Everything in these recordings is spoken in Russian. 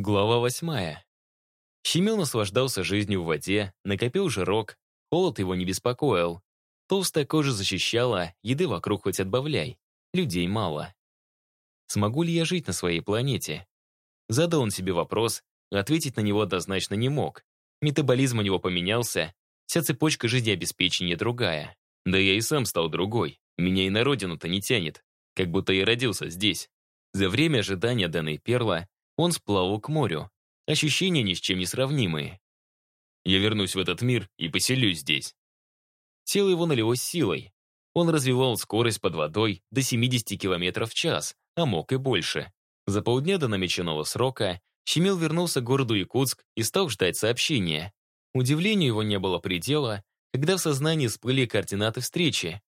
Глава восьмая. Щемил наслаждался жизнью в воде, накопил жирок, холод его не беспокоил. Толстая кожа защищала, еды вокруг хоть отбавляй. Людей мало. Смогу ли я жить на своей планете? Задал он себе вопрос, ответить на него однозначно не мог. Метаболизм у него поменялся, вся цепочка жизнеобеспечения другая. Да я и сам стал другой. Меня и на родину-то не тянет, как будто я родился здесь. За время ожидания данной перла он сплавал к морю. Ощущения ни с чем не сравнимые. Я вернусь в этот мир и поселюсь здесь. Тело его налилось силой. Он развивал скорость под водой до 70 км в час, а мог и больше. За полдня до намеченного срока Щемил вернулся к городу Якутск и стал ждать сообщения. Удивлению его не было предела, когда в сознании всплыли координаты встречи.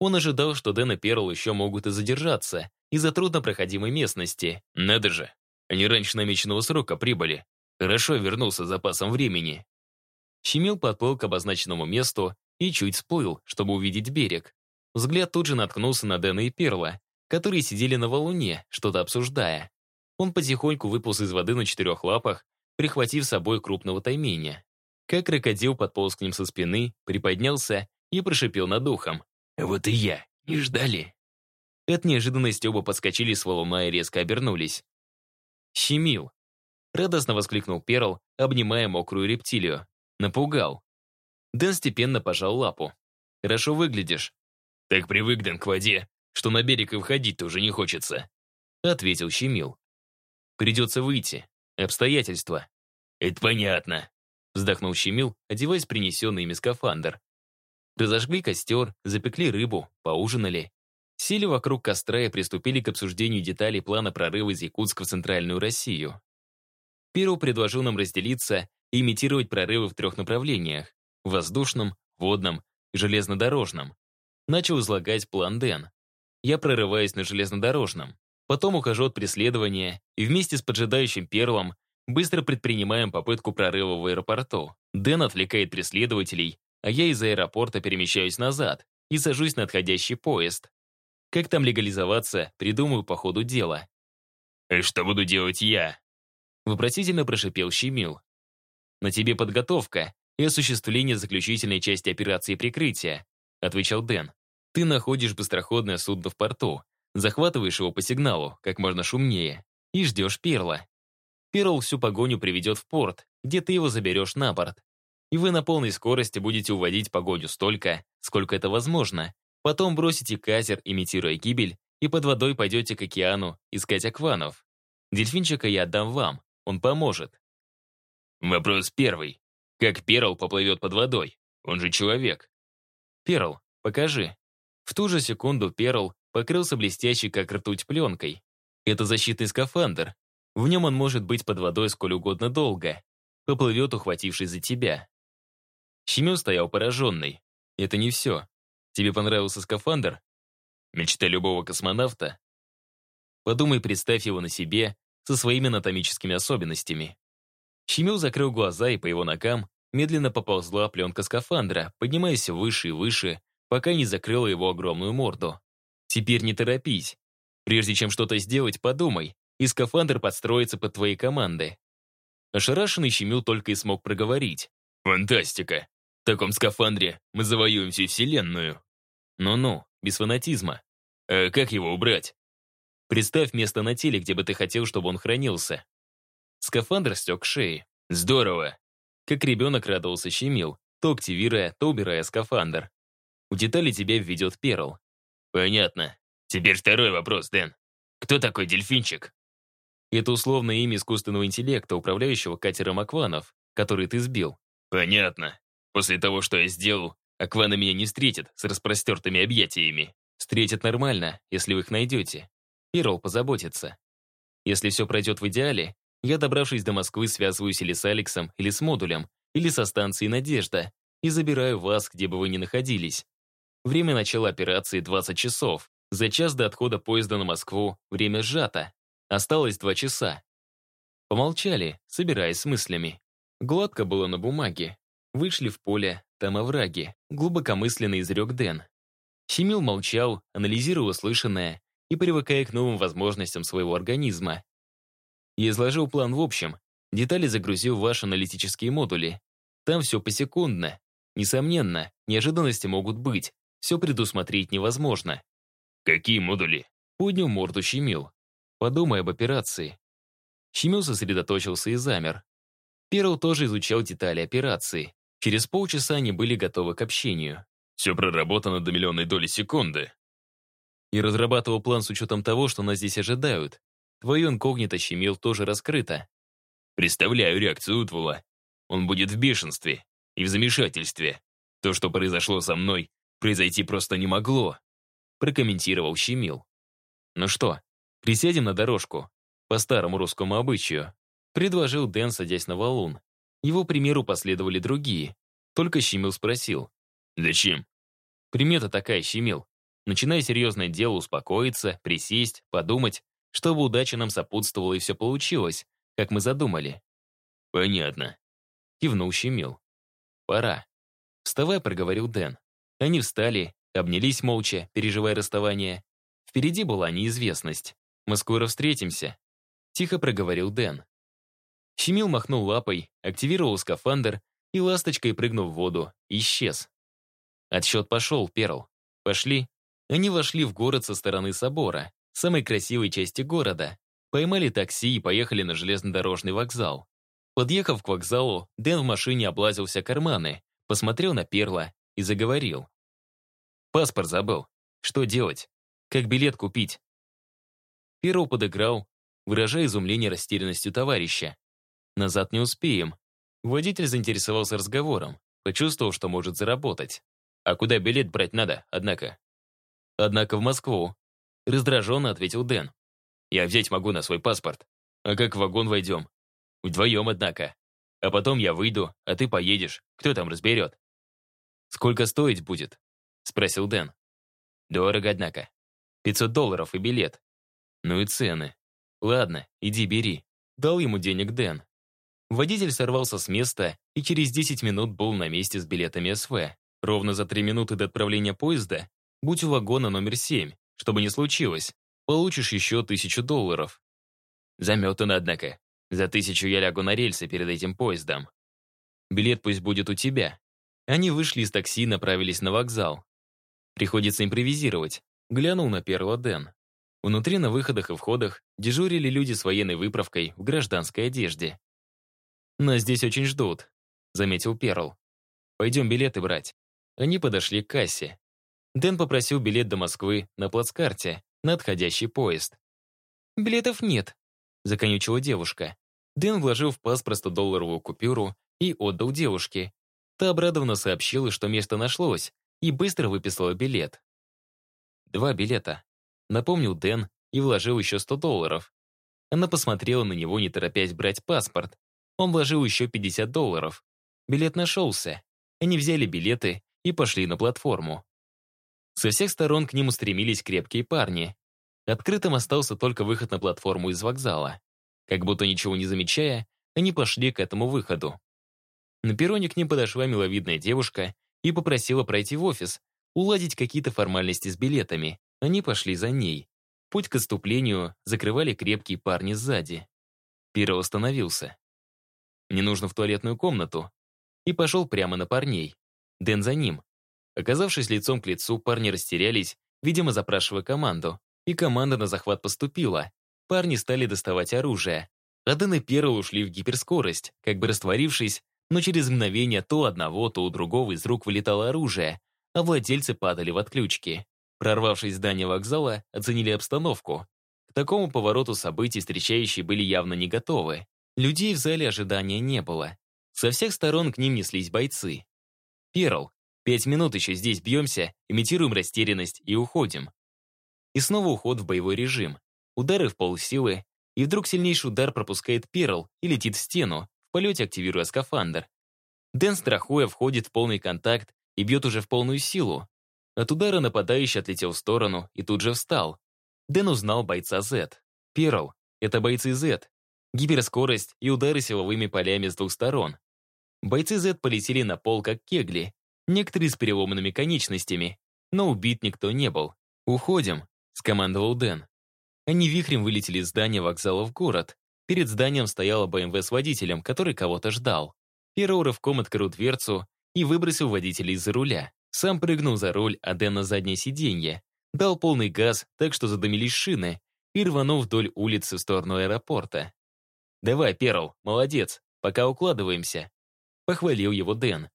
Он ожидал, что Дэн и Перл еще могут и задержаться из-за труднопроходимой местности. Надо же, они раньше намеченного срока прибыли. Хорошо вернулся с запасом времени. Щемил подплыл к обозначенному месту и чуть всплыл, чтобы увидеть берег. Взгляд тут же наткнулся на Дэна и Перла, которые сидели на валуне, что-то обсуждая. Он потихоньку выполз из воды на четырех лапах, прихватив с собой крупного тайменя. Как крокодил подполз к ним со спины, приподнялся и прошипел над ухом. «Вот и я. Не ждали?» От неожиданности оба подскочили с валуна и резко обернулись. «Щемил!» Радостно воскликнул Перл, обнимая мокрую рептилию. Напугал. Дэн степенно пожал лапу. «Хорошо выглядишь». «Так привык, Дэн, к воде, что на берег и входить-то уже не хочется», ответил Щемил. «Придется выйти. Обстоятельства». «Это понятно», вздохнул Щемил, одеваясь принесенный ими скафандр. Разожгли костер, запекли рыбу, поужинали. Сели вокруг костра и приступили к обсуждению деталей плана прорыва из Якутска в Центральную Россию. Перл предложил нам разделиться и имитировать прорывы в трех направлениях — воздушном, водном и железнодорожном. Начал излагать план Дэн. Я прорываюсь на железнодорожном, потом ухожу от преследования и вместе с поджидающим Перлом быстро предпринимаем попытку прорыва в аэропорту. Дэн отвлекает преследователей, а я из аэропорта перемещаюсь назад и сажусь на отходящий поезд. Как там легализоваться, придумаю по ходу дела. «И что буду делать я?» Вопросительно прошипел Щемил. «На тебе подготовка и осуществление заключительной части операции прикрытия», отвечал Дэн. «Ты находишь быстроходное судно в порту, захватываешь его по сигналу, как можно шумнее, и ждешь перла. Перл всю погоню приведет в порт, где ты его заберешь на борт. И вы на полной скорости будете уводить погоню столько, сколько это возможно, Потом бросите катер, имитируя гибель, и под водой пойдете к океану искать акванов. Дельфинчика я отдам вам, он поможет. Вопрос первый. Как Перл поплывет под водой? Он же человек. Перл, покажи. В ту же секунду Перл покрылся блестящей, как ртуть, пленкой. Это защитный скафандр. В нем он может быть под водой сколь угодно долго. Поплывет, ухватившись за тебя. Щемел стоял пораженный. Это не все. Тебе понравился скафандр? Мечта любого космонавта? Подумай, представь его на себе, со своими анатомическими особенностями. Щемил закрыл глаза, и по его ногам медленно поползла пленка скафандра, поднимаясь выше и выше, пока не закрыла его огромную морду. Теперь не торопись. Прежде чем что-то сделать, подумай, и скафандр подстроится под твои команды. Ошарашенный Щемил только и смог проговорить. «Фантастика! В таком скафандре мы завоюем всю Вселенную. Ну-ну, без фанатизма. А как его убрать? Представь место на теле, где бы ты хотел, чтобы он хранился. Скафандр стек к шее. Здорово. Как ребенок радовался щемил, то активируя, то убирая скафандр. У детали тебя введет перл. Понятно. Теперь второй вопрос, Дэн. Кто такой дельфинчик? Это условное имя искусственного интеллекта, управляющего катером Акванов, который ты сбил. Понятно. После того, что я сделал, Аквана меня не встретит с распростертыми объятиями. Встретит нормально, если вы их найдете. Перл позаботится. Если все пройдет в идеале, я, добравшись до Москвы, связываюсь или с Алексом, или с модулем, или со станцией «Надежда» и забираю вас, где бы вы ни находились. Время начала операции 20 часов. За час до отхода поезда на Москву время сжато. Осталось два часа. Помолчали, собираясь с мыслями. Гладко было на бумаге, Вышли в поле, там овраги, глубокомысленно изрек Дэн. Щемил молчал, анализируя услышанное и привыкая к новым возможностям своего организма. Я изложил план в общем, детали загрузил в ваши аналитические модули. Там все посекундно. Несомненно, неожиданности могут быть. Все предусмотреть невозможно. Какие модули? Поднял морду Щемил. Подумай об операции. Щемил сосредоточился и замер. Перл тоже изучал детали операции. Через полчаса они были готовы к общению. Все проработано до миллионной доли секунды. И разрабатывал план с учетом того, что нас здесь ожидают. Твое инкогнито Щемил тоже раскрыто. Представляю реакцию Утвула. Он будет в бешенстве и в замешательстве. То, что произошло со мной, произойти просто не могло, прокомментировал Щемил. Ну что, присядем на дорожку, по старому русскому обычаю, предложил Дэн, садясь на валун. Его примеру последовали другие. Только Щемил спросил. «Зачем?» Примета такая, Щемил. Начиная серьезное дело, успокоиться, присесть, подумать, чтобы удача нам сопутствовала и все получилось, как мы задумали. «Понятно», — кивнул Щемил. «Пора». Вставая, проговорил Дэн. Они встали, обнялись молча, переживая расставание. Впереди была неизвестность. «Мы скоро встретимся», — тихо проговорил Дэн. Щемил махнул лапой, активировал скафандр и ласточкой, прыгнув в воду, исчез. Отсчет пошел, Перл. Пошли. Они вошли в город со стороны собора, самой красивой части города, поймали такси и поехали на железнодорожный вокзал. Подъехав к вокзалу, Дэн в машине облазил все карманы, посмотрел на Перла и заговорил. «Паспорт забыл. Что делать? Как билет купить?» Перл подыграл, выражая изумление растерянностью товарища. «Назад не успеем». Водитель заинтересовался разговором, почувствовал, что может заработать. «А куда билет брать надо, однако?» «Однако в Москву», — раздраженно ответил Дэн. «Я взять могу на свой паспорт. А как в вагон войдем? Вдвоем, однако. А потом я выйду, а ты поедешь. Кто там разберет?» «Сколько стоить будет?» — спросил Дэн. «Дорого, однако. 500 долларов и билет. Ну и цены. Ладно, иди бери». Дал ему денег Дэн. Водитель сорвался с места и через 10 минут был на месте с билетами СВ. Ровно за 3 минуты до отправления поезда будь у вагона номер 7, чтобы не случилось. Получишь еще тысячу долларов. Заметано, однако. За тысячу я лягу на рельсы перед этим поездом. Билет пусть будет у тебя. Они вышли из такси и направились на вокзал. Приходится импровизировать. Глянул на Перла Дэн. Внутри на выходах и входах дежурили люди с военной выправкой в гражданской одежде. «Нас здесь очень ждут», — заметил Перл. «Пойдем билеты брать». Они подошли к кассе. Дэн попросил билет до Москвы на плацкарте, на отходящий поезд. «Билетов нет», — законючила девушка. Дэн вложил в паспорт 100-долларовую купюру и отдал девушке. Та обрадованно сообщила, что место нашлось, и быстро выписала билет. Два билета. Напомнил Дэн и вложил еще 100 долларов. Она посмотрела на него, не торопясь брать паспорт. Он вложил еще 50 долларов. Билет нашелся. Они взяли билеты и пошли на платформу. Со всех сторон к ним устремились крепкие парни. Открытым остался только выход на платформу из вокзала. Как будто ничего не замечая, они пошли к этому выходу. На перроне к ним подошла миловидная девушка и попросила пройти в офис, уладить какие-то формальности с билетами. Они пошли за ней. Путь к отступлению закрывали крепкие парни сзади. Пиро остановился. «Мне нужно в туалетную комнату». И пошел прямо на парней. Дэн за ним. Оказавшись лицом к лицу, парни растерялись, видимо, запрашивая команду. И команда на захват поступила. Парни стали доставать оружие. Аден и Перл ушли в гиперскорость, как бы растворившись, но через мгновение то одного, то у другого из рук вылетало оружие, а владельцы падали в отключки. Прорвавшись в здание вокзала, оценили обстановку. К такому повороту событий встречающие были явно не готовы. Людей в зале ожидания не было. Со всех сторон к ним неслись бойцы. «Перл, пять минут еще здесь бьемся, имитируем растерянность и уходим». И снова уход в боевой режим. Удары в полсилы, и вдруг сильнейший удар пропускает Перл и летит в стену, в полете активируя скафандр. Дэн, страхуя, входит в полный контакт и бьет уже в полную силу. От удара нападающий отлетел в сторону и тут же встал. Дэн узнал бойца Z. Перл — это бойцы Z. Гиперскорость и удары силовыми полями с двух сторон. Бойцы Z полетели на пол, как кегли, некоторые с переломанными конечностями, но убит никто не был. «Уходим», — скомандовал Дэн. Они вихрем вылетели из здания вокзала в город. Перед зданием стояла БМВ с водителем, который кого-то ждал. Перо рывком открыл дверцу и выбросил водителя из-за руля. Сам прыгнул за руль, а Дэн на заднее сиденье. Дал полный газ, так что задымились шины, и рванул вдоль улицы в сторону аэропорта. «Давай, Перл, молодец, пока укладываемся», — похвалил его Дэн.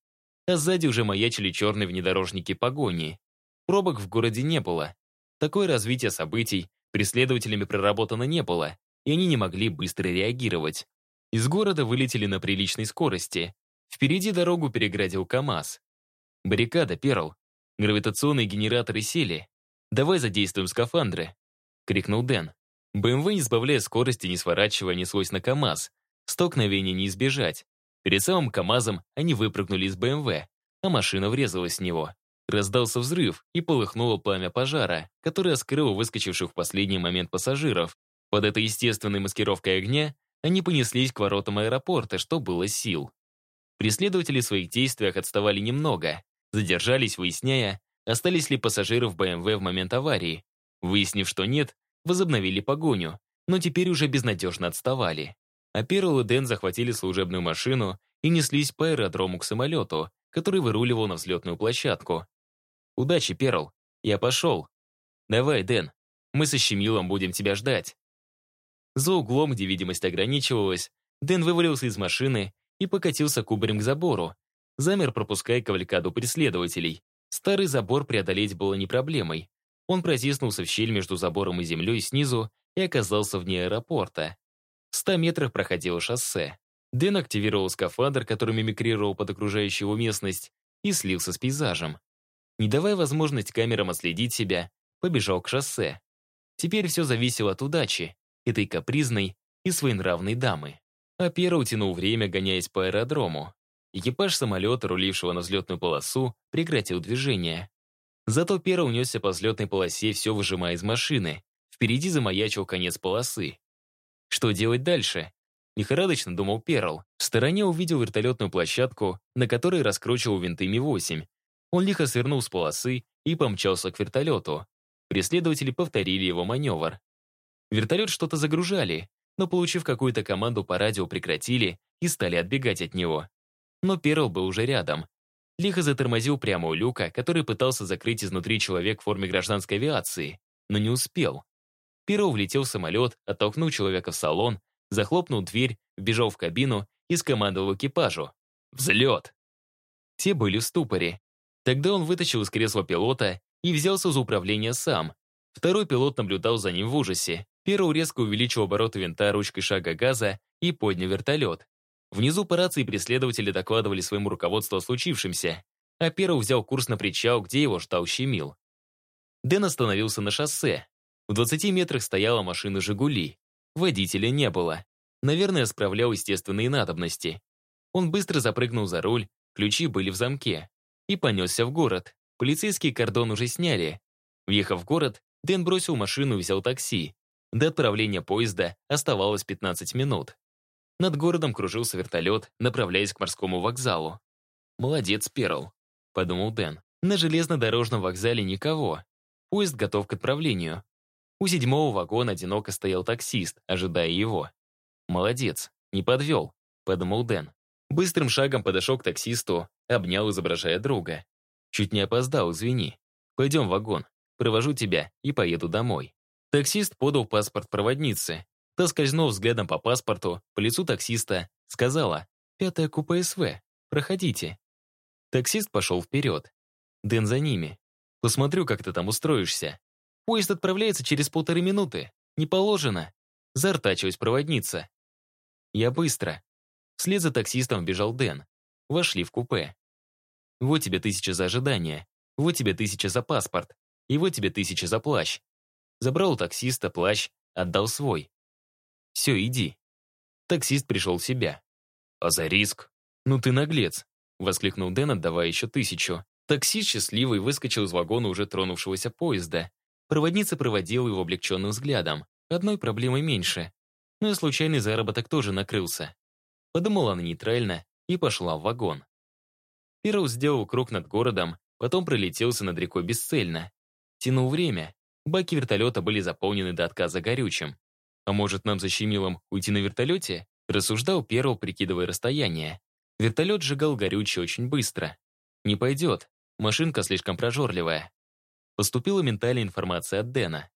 А сзади уже маячили черные внедорожники погони. Пробок в городе не было. Такое развитие событий преследователями проработано не было, и они не могли быстро реагировать. Из города вылетели на приличной скорости. Впереди дорогу переградил КАМАЗ. «Баррикада, Перл. Гравитационные генераторы сели. Давай задействуем скафандры», — крикнул Дэн. БМВ, не сбавляя скорости, не сворачивая, неслось на КАМАЗ. Столкновения не избежать. Перед самым КАМАЗом они выпрыгнули из БМВ, а машина врезалась в него. Раздался взрыв, и полыхнуло пламя пожара, которое скрыло выскочивших в последний момент пассажиров. Под этой естественной маскировкой огня они понеслись к воротам аэропорта, что было сил. Преследователи в своих действиях отставали немного, задержались, выясняя, остались ли пассажиры в БМВ в момент аварии. Выяснив, что нет, возобновили погоню, но теперь уже безнадежно отставали. А Перл и Дэн захватили служебную машину и неслись по аэродрому к самолету, который выруливал на взлетную площадку. «Удачи, Перл. Я пошел. Давай, Дэн. Мы со Щемилом будем тебя ждать». За углом, где видимость ограничивалась, Дэн вывалился из машины и покатился кубарем к забору. Замер, пропуская кавалькаду преследователей. Старый забор преодолеть было не проблемой. Он протиснулся в щель между забором и землей снизу и оказался вне аэропорта. В ста метрах проходило шоссе. Дэн активировал скафандр, который мимикрировал под окружающую местность, и слился с пейзажем. Не давая возможность камерам отследить себя, побежал к шоссе. Теперь все зависело от удачи, этой капризной и своенравной дамы. А Пера утянул время, гоняясь по аэродрому. Экипаж самолета, рулившего на взлетную полосу, прекратил движение. Зато Пера унесся по взлетной полосе, все выжимая из машины. Впереди замаячил конец полосы. Что делать дальше? Лихорадочно думал Перл. В стороне увидел вертолетную площадку, на которой раскручивал винты Ми-8. Он лихо свернул с полосы и помчался к вертолету. Преследователи повторили его маневр. Вертолет что-то загружали, но, получив какую-то команду по радио, прекратили и стали отбегать от него. Но Перл был уже рядом. Лихо затормозил прямо у люка, который пытался закрыть изнутри человек в форме гражданской авиации, но не успел. Перл влетел в самолет, оттолкнул человека в салон, захлопнул дверь, вбежал в кабину и скомандовал экипажу. «Взлет!» Все были в ступоре. Тогда он вытащил из кресла пилота и взялся за управление сам. Второй пилот наблюдал за ним в ужасе. Перл резко увеличил обороты винта ручкой шага газа и поднял вертолет. Внизу по рации преследователи докладывали своему руководству о случившемся, а Перл взял курс на причал, где его ждал Щемил. Дэн остановился на шоссе. В 20 метрах стояла машина «Жигули». Водителя не было. Наверное, справлял естественные надобности. Он быстро запрыгнул за руль, ключи были в замке. И понесся в город. Полицейский кордон уже сняли. Въехав в город, Дэн бросил машину и взял такси. До отправления поезда оставалось 15 минут. Над городом кружился вертолет, направляясь к морскому вокзалу. «Молодец, Перл», — подумал Дэн. На железнодорожном вокзале никого. Поезд готов к отправлению. У седьмого вагона одиноко стоял таксист, ожидая его. «Молодец, не подвел», — подумал Дэн. Быстрым шагом подошел к таксисту, обнял, изображая друга. «Чуть не опоздал, извини. Пойдем в вагон, провожу тебя и поеду домой». Таксист подал паспорт проводнице. Та, скользнув взглядом по паспорту, по лицу таксиста, сказала «Пятая купе СВ, проходите». Таксист пошел вперед. Дэн за ними. «Посмотрю, как ты там устроишься». Поезд отправляется через полторы минуты. Не положено. Зартачилась проводница. Я быстро. Вслед за таксистом бежал Дэн. Вошли в купе. Вот тебе тысяча за ожидание. Вот тебе тысяча за паспорт. И вот тебе тысяча за плащ. Забрал у таксиста плащ, отдал свой. «Все, иди». Таксист пришел в себя. «А за риск?» «Ну ты наглец», — воскликнул Дэн, отдавая еще тысячу. Таксист счастливый выскочил из вагона уже тронувшегося поезда. Проводница проводила его облегченным взглядом. Одной проблемой меньше. Но и случайный заработок тоже накрылся. Подумала она нейтрально и пошла в вагон. Перл сделал круг над городом, потом пролетелся над рекой бесцельно. Тянул время, Баки вертолета были заполнены до отказа горючим. А может, нам за Щемилом уйти на вертолете? Рассуждал Перл, прикидывая расстояние. Вертолет сжигал горючее очень быстро. Не пойдет, машинка слишком прожорливая. Поступила ментальная информация от Дэна.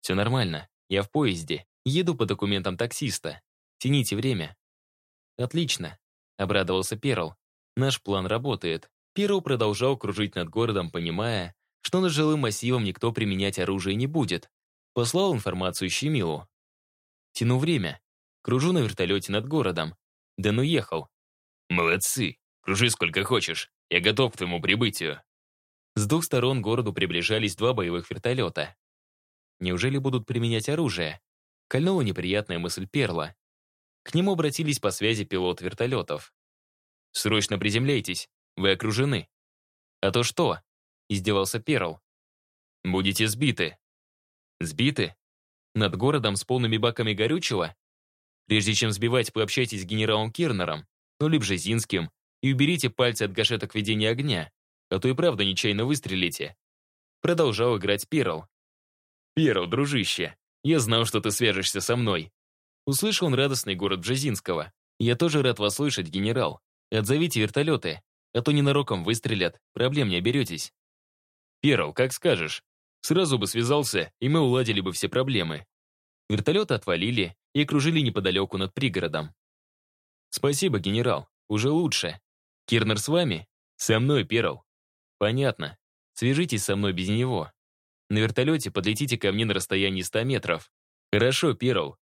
Все нормально, я в поезде, еду по документам таксиста. Тяните время. Отлично, обрадовался Перл. Наш план работает. Перл продолжал кружить над городом, понимая, что над жилым массивом никто применять оружие не будет. Послал информацию Щемилу. Тяну время. Кружу на вертолете над городом. Дэн уехал. «Молодцы. Кружи сколько хочешь. Я готов к твоему прибытию». С двух сторон городу приближались два боевых вертолета. Неужели будут применять оружие? Кольнула неприятная мысль Перла. К нему обратились по связи пилот вертолетов. «Срочно приземляйтесь. Вы окружены». «А то что?» — издевался Перл. «Будете сбиты». «Сбиты? Над городом с полными баками горючего? Прежде чем сбивать, пообщайтесь с генералом Кирнером, ну либо Бжезинским, и уберите пальцы от гашеток ведения огня, а то и правда нечаянно выстрелите». Продолжал играть Перл. «Перл, дружище, я знал, что ты свяжешься со мной». Услышал он радостный город Бжезинского. «Я тоже рад вас слышать, генерал. Отзовите вертолеты, а то ненароком выстрелят, проблем не оберетесь». «Перл, как скажешь. Сразу бы связался, и мы уладили бы все проблемы». Вертолеты отвалили и окружили неподалеку над пригородом. «Спасибо, генерал, уже лучше. Кирнер с вами? Со мной, Перл». «Понятно. Свяжитесь со мной без него. На вертолете подлетите ко мне на расстоянии 100 метров. Хорошо, Перл.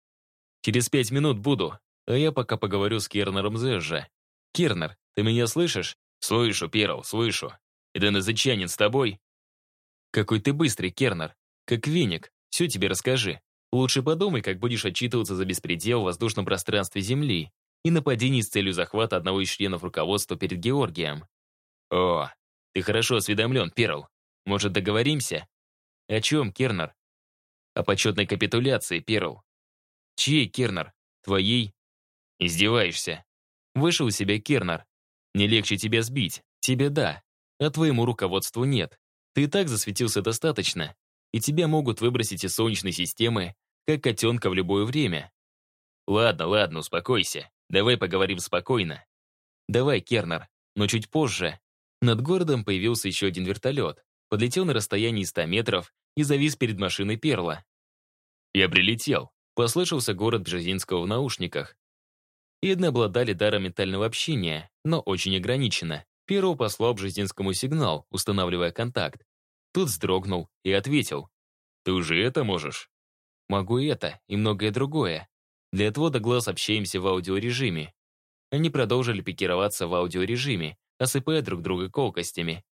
Через пять минут буду, а я пока поговорю с Кернером Зэжжа. Кернер, ты меня слышишь? Слышу, Перл, слышу. Иден Язычанин с тобой? Какой ты быстрый, Кернер. Как веник. Все тебе расскажи. Лучше подумай, как будешь отчитываться за беспредел в воздушном пространстве Земли и нападений с целью захвата одного из членов руководства перед Георгием. О, ты хорошо осведомлен, Перл. Может, договоримся? О чем, Кернер? О почетной капитуляции, Перл. Чьей, Кернер? Твоей? Издеваешься. Вышел у себя Кернер. Не легче тебя сбить. Тебе да. А твоему руководству нет. Ты и так засветился достаточно, и тебя могут выбросить из Солнечной системы, как котенка в любое время. Ладно, ладно, успокойся. Давай поговорим спокойно. Давай, Кернер, но чуть позже. Над городом появился еще один вертолет, подлетел на расстоянии 100 метров и завис перед машиной Перла. «Я прилетел», — послышался город Бжезинского в наушниках. Едны обладали даром ментального общения, но очень ограниченно. Перл послал Бжезинскому сигнал, устанавливая контакт. Тут вздрогнул и ответил. «Ты уже это можешь?» «Могу это и многое другое. Для отвода глаз общаемся в аудиорежиме». Они продолжили пикироваться в аудиорежиме, осыпая друг друга колкостями.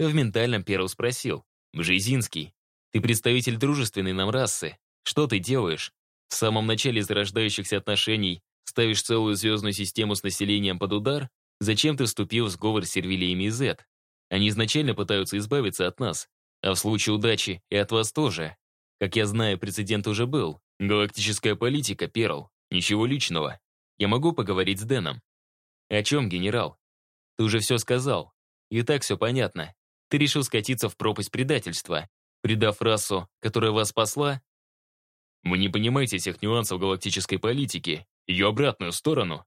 В ментальном Перл спросил. «Бжезинский, ты представитель дружественной нам расы. Что ты делаешь? В самом начале зарождающихся отношений ставишь целую звездную систему с населением под удар? Зачем ты вступил в сговор с сервилиями Z? Они изначально пытаются избавиться от нас, а в случае удачи и от вас тоже. Как я знаю, прецедент уже был. Галактическая политика, Перл. Ничего личного. Я могу поговорить с Дэном. О чем, генерал? Ты уже все сказал. И так все понятно. Ты решил скатиться в пропасть предательства, предав расу, которая вас спасла? Вы не понимаете всех нюансов галактической политики, ее обратную сторону.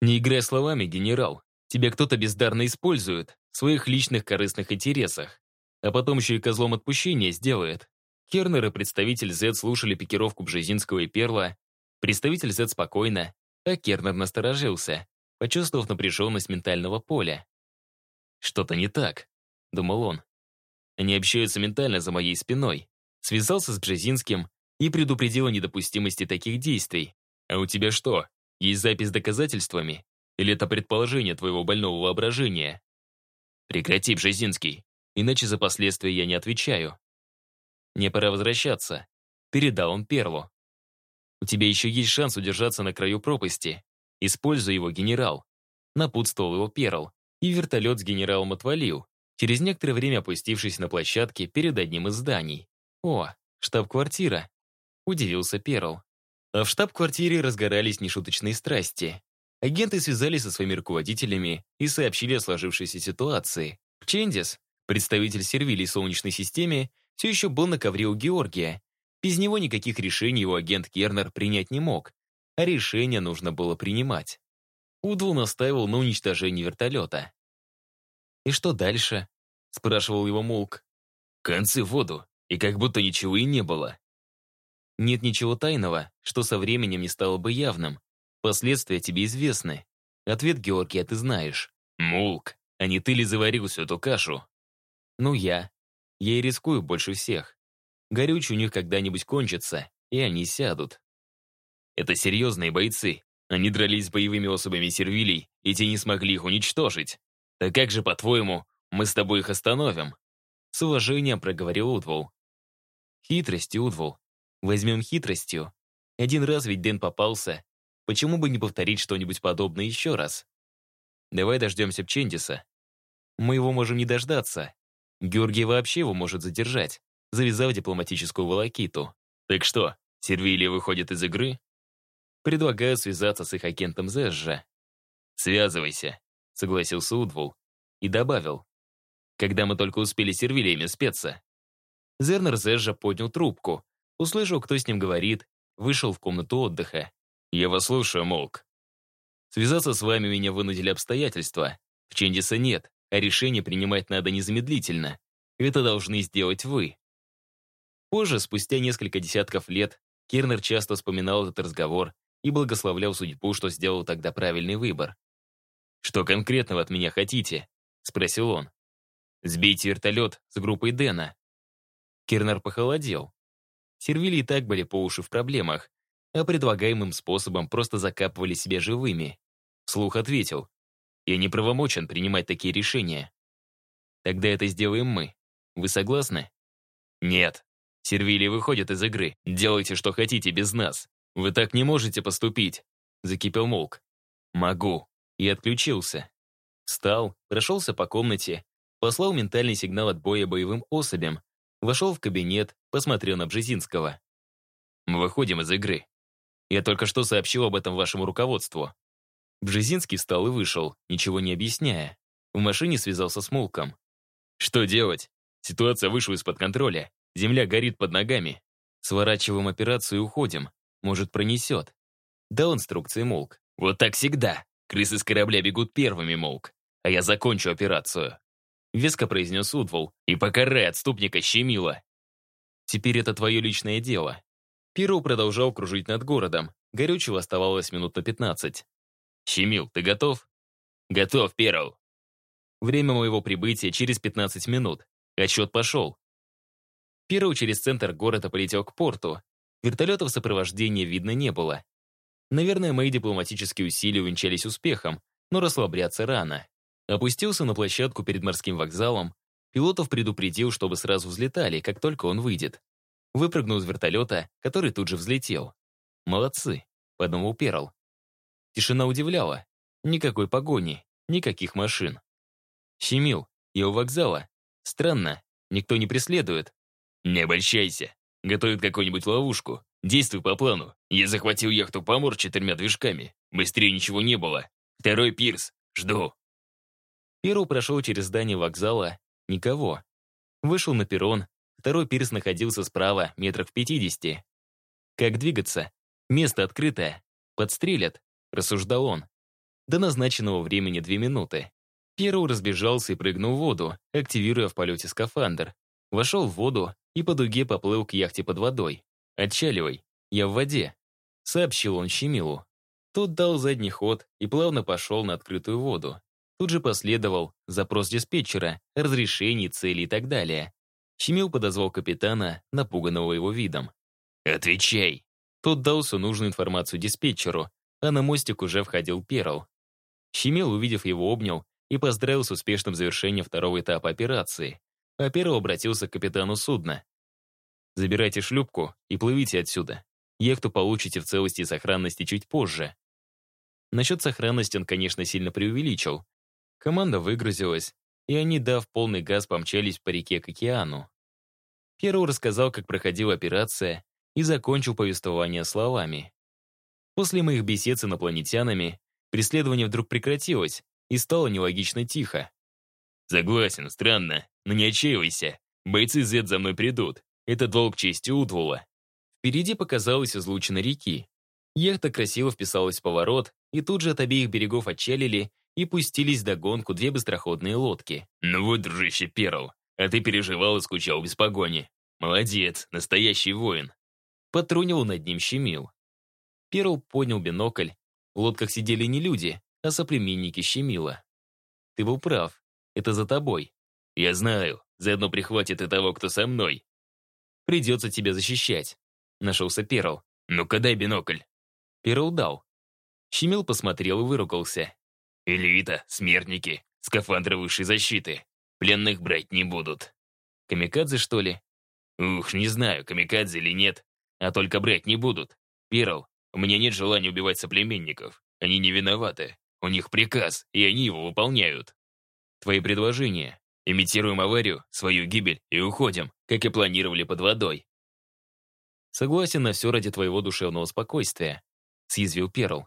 Не играй словами, генерал. Тебя кто-то бездарно использует в своих личных корыстных интересах. А потом еще и козлом отпущения сделает. Кернер и представитель Z слушали пикировку Бжезинского и Перла. Представитель Z спокойно, а Кернер насторожился, почувствовав напряженность ментального поля. «Что-то не так», — думал он. Они общаются ментально за моей спиной. Связался с Бжезинским и предупредил о недопустимости таких действий. А у тебя что, есть запись с доказательствами? Или это предположение твоего больного воображения? Прекрати, Бжезинский, иначе за последствия я не отвечаю. Мне пора возвращаться. Передал он Перлу. У тебя еще есть шанс удержаться на краю пропасти. Используй его, генерал. Напутствовал его Перл. И вертолет с генералом отвалил, через некоторое время опустившись на площадке перед одним из зданий. «О, штаб-квартира!» — удивился Перл. А в штаб-квартире разгорались нешуточные страсти. Агенты связались со своими руководителями и сообщили о сложившейся ситуации. Чендис, представитель сервилий Солнечной системе, все еще был на ковре у Георгия. Без него никаких решений его агент Кернер принять не мог, а решение нужно было принимать. Удвул настаивал на уничтожении вертолета. «И что дальше?» — спрашивал его Мулк. «Концы в воду, и как будто ничего и не было». «Нет ничего тайного, что со временем не стало бы явным. Последствия тебе известны. Ответ, Георгия, ты знаешь». «Мулк, а не ты ли заварил всю эту кашу?» «Ну, я. Я и рискую больше всех. Горючий у них когда-нибудь кончится, и они сядут». «Это серьезные бойцы. Они дрались с боевыми особами сервилей, и те не смогли их уничтожить. Так как же, по-твоему, мы с тобой их остановим?» С уважением проговорил Удвол. «Хитростью, Удвол. Возьмем хитростью. Один раз ведь Дэн попался. Почему бы не повторить что-нибудь подобное еще раз? Давай дождемся Пчендиса. Мы его можем не дождаться. Георгий вообще его может задержать, завязав дипломатическую волокиту. Так что, Сервилия выходит из игры? Предлагаю связаться с их агентом Зэжжа. Связывайся, согласился Удвул. И добавил. Когда мы только успели Сервилиями спеться. Зернер Зэжжа поднял трубку, услышал, кто с ним говорит, вышел в комнату отдыха. «Я вас слушаю, Молк». «Связаться с вами меня вынудили обстоятельства. В Чендиса нет, а решение принимать надо незамедлительно. Это должны сделать вы». Позже, спустя несколько десятков лет, Кернер часто вспоминал этот разговор и благословлял судьбу, что сделал тогда правильный выбор. «Что конкретно вы от меня хотите?» — спросил он. «Сбейте вертолет с группой Дэна». Кернер похолодел. Сервили и так были по уши в проблемах, а предлагаемым способом просто закапывали себя живыми. Слух ответил. «Я не правомочен принимать такие решения». «Тогда это сделаем мы. Вы согласны?» «Нет. Сервили выходит из игры. Делайте, что хотите без нас. Вы так не можете поступить», — закипел Молк. «Могу». И отключился. Встал, прошелся по комнате, послал ментальный сигнал отбоя боевым особям, вошел в кабинет, посмотрел на Бжезинского. «Мы выходим из игры. Я только что сообщил об этом вашему руководству». Бжезинский встал и вышел, ничего не объясняя. В машине связался с Молком. «Что делать? Ситуация вышла из-под контроля. Земля горит под ногами. Сворачиваем операцию и уходим. Может, пронесет». Дал инструкции Молк. «Вот так всегда. Крысы с корабля бегут первыми, Молк. А я закончу операцию». Веско произнес Удвол. «И покарай отступника Щемила». «Теперь это твое личное дело». Пироу продолжал кружить над городом. Горючего оставалось минут на пятнадцать. «Щемил, ты готов?» «Готов, Пироу». Время моего прибытия через 15 минут. Отчет пошел. Пироу через центр города полетел к порту. Вертолетов сопровождения видно не было. Наверное, мои дипломатические усилия увенчались успехом, но расслабляться рано. Опустился на площадку перед морским вокзалом. Пилотов предупредил, чтобы сразу взлетали, как только он выйдет. Выпрыгнул из вертолета, который тут же взлетел. «Молодцы», — подумал Перл. Тишина удивляла. Никакой погони, никаких машин. «Щемил, я у вокзала. Странно, никто не преследует». «Не обольщайся. Готовит какую-нибудь ловушку. Действуй по плану. Я захватил яхту «Помор» четырьмя движками. Быстрее ничего не было. Второй пирс. Жду». Перл прошел через здание вокзала. Никого. Вышел на перрон. Второй пирс находился справа, метрах в пятидесяти. Как двигаться? Место открытое. Подстрелят, рассуждал он. До назначенного времени две минуты. Перл разбежался и прыгнул в воду, активируя в полете скафандр. Вошел в воду и по дуге поплыл к яхте под водой. «Отчаливай, я в воде», — сообщил он Щемилу. Тот дал задний ход и плавно пошел на открытую воду. Тут же последовал запрос диспетчера, разрешений, цели и так далее. Щемил подозвал капитана, напуганного его видом. «Отвечай!» Тот дал всю нужную информацию диспетчеру, а на мостик уже входил Перл. Щемил, увидев его, обнял и поздравил с успешным завершением второго этапа операции. А Перл обратился к капитану судна. «Забирайте шлюпку и плывите отсюда. Яхту получите в целости и сохранности чуть позже». Насчет сохранности он, конечно, сильно преувеличил. Команда выгрузилась, и они, дав полный газ, помчались по реке к океану. Перл рассказал, как проходила операция, и закончил повествование словами. После моих бесед с инопланетянами преследование вдруг прекратилось и стало нелогично тихо. «Согласен, странно, но не отчаивайся. Бойцы Z за мной придут. Это долг чести Удвула. Впереди показалась излучина реки. Яхта красиво вписалась в поворот, и тут же от обеих берегов отчалили и пустились до гонку две быстроходные лодки. «Ну вот, дружище Перл, а ты переживал и скучал без погони. Молодец, настоящий воин». Потрунил над ним Щемил. Перл поднял бинокль. В лодках сидели не люди, а соплеменники Щемила. «Ты был прав. Это за тобой. Я знаю. Заодно прихватит и того, кто со мной. Придется тебя защищать. Нашелся Перл. Ну-ка дай бинокль. Перл дал. Щемил посмотрел и выругался. Элита, смертники, скафандры высшей защиты. Пленных брать не будут. Камикадзе, что ли? Ух, не знаю, камикадзе или нет. А только брать не будут. Перл, у меня нет желания убивать соплеменников. Они не виноваты. У них приказ, и они его выполняют. Твои предложения. Имитируем аварию, свою гибель и уходим, как и планировали под водой. Согласен на все ради твоего душевного спокойствия, съязвил Перл.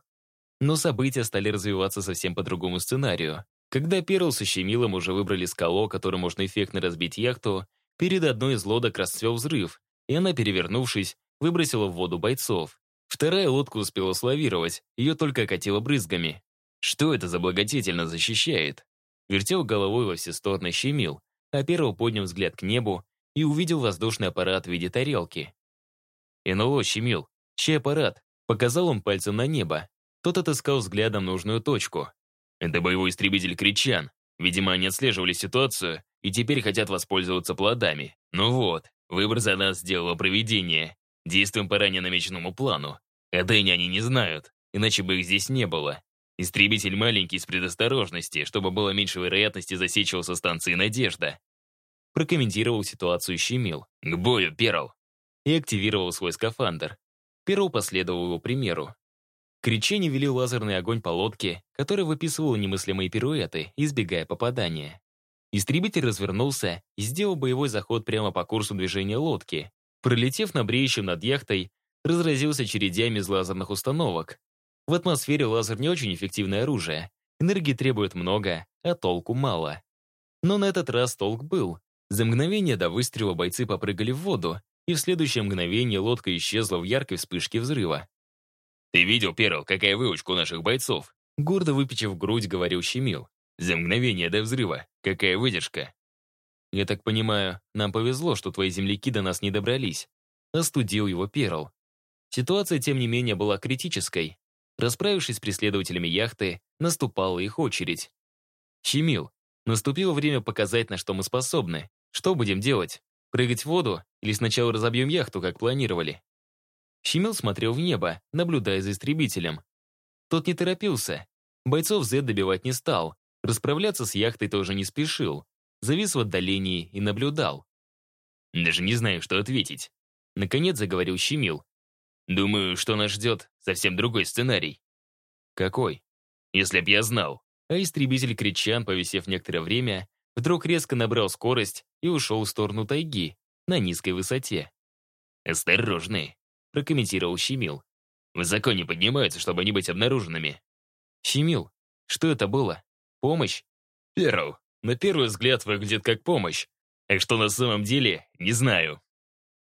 Но события стали развиваться совсем по другому сценарию. Когда Перл со Щемилом уже выбрали скалу, которой можно эффектно разбить яхту, перед одной из лодок расцвел взрыв, и она, перевернувшись, выбросила в воду бойцов. Вторая лодка успела славировать, ее только окатило брызгами. Что это за благодетельно защищает? Вертел головой во все стороны щемил, а Перл поднял взгляд к небу и увидел воздушный аппарат в виде тарелки. «НЛО, щемил, чей аппарат?» Показал он пальцем на небо. Тот отыскал взглядом нужную точку. «Это боевой истребитель Кричан. Видимо, они отслеживали ситуацию и теперь хотят воспользоваться плодами. Ну вот, выбор за нас сделало проведение. Действуем по ранее намеченному плану. О Дэне они не знают, иначе бы их здесь не было. Истребитель маленький с предосторожности, чтобы было меньше вероятности засечь его со станции «Надежда». Прокомментировал ситуацию Щемил. «К бою, Перл!» И активировал свой скафандр. Перл последовал его примеру. Кричение вели лазерный огонь по лодке, который выписывал немыслимые пируэты, избегая попадания. Истребитель развернулся и сделал боевой заход прямо по курсу движения лодки. Пролетев на бреющем над яхтой, разразился чередями из лазерных установок, в атмосфере лазер не очень эффективное оружие. Энергии требует много, а толку мало. Но на этот раз толк был. За мгновение до выстрела бойцы попрыгали в воду, и в следующее мгновение лодка исчезла в яркой вспышке взрыва. «Ты видел, Перл, какая выучка у наших бойцов?» Гордо выпечив грудь, говорил Щемил. «За мгновение до взрыва. Какая выдержка!» «Я так понимаю, нам повезло, что твои земляки до нас не добрались». Остудил его Перл. Ситуация, тем не менее, была критической. Расправившись с преследователями яхты, наступала их очередь. «Щемил, наступило время показать, на что мы способны. Что будем делать? Прыгать в воду или сначала разобьем яхту, как планировали?» Щемил смотрел в небо, наблюдая за истребителем. Тот не торопился. Бойцов Z добивать не стал. Расправляться с яхтой тоже не спешил. Завис в отдалении и наблюдал. «Даже не знаю, что ответить», — наконец заговорил Щемил. Думаю, что нас ждет совсем другой сценарий. Какой? Если б я знал. А истребитель Кричан, повисев некоторое время, вдруг резко набрал скорость и ушел в сторону тайги, на низкой высоте. «Осторожны», — прокомментировал Щемил. «Высоко не поднимаются, чтобы не быть обнаруженными». «Щемил, что это было? Помощь?» «Перл, на первый взгляд выглядит как помощь. А что на самом деле, не знаю».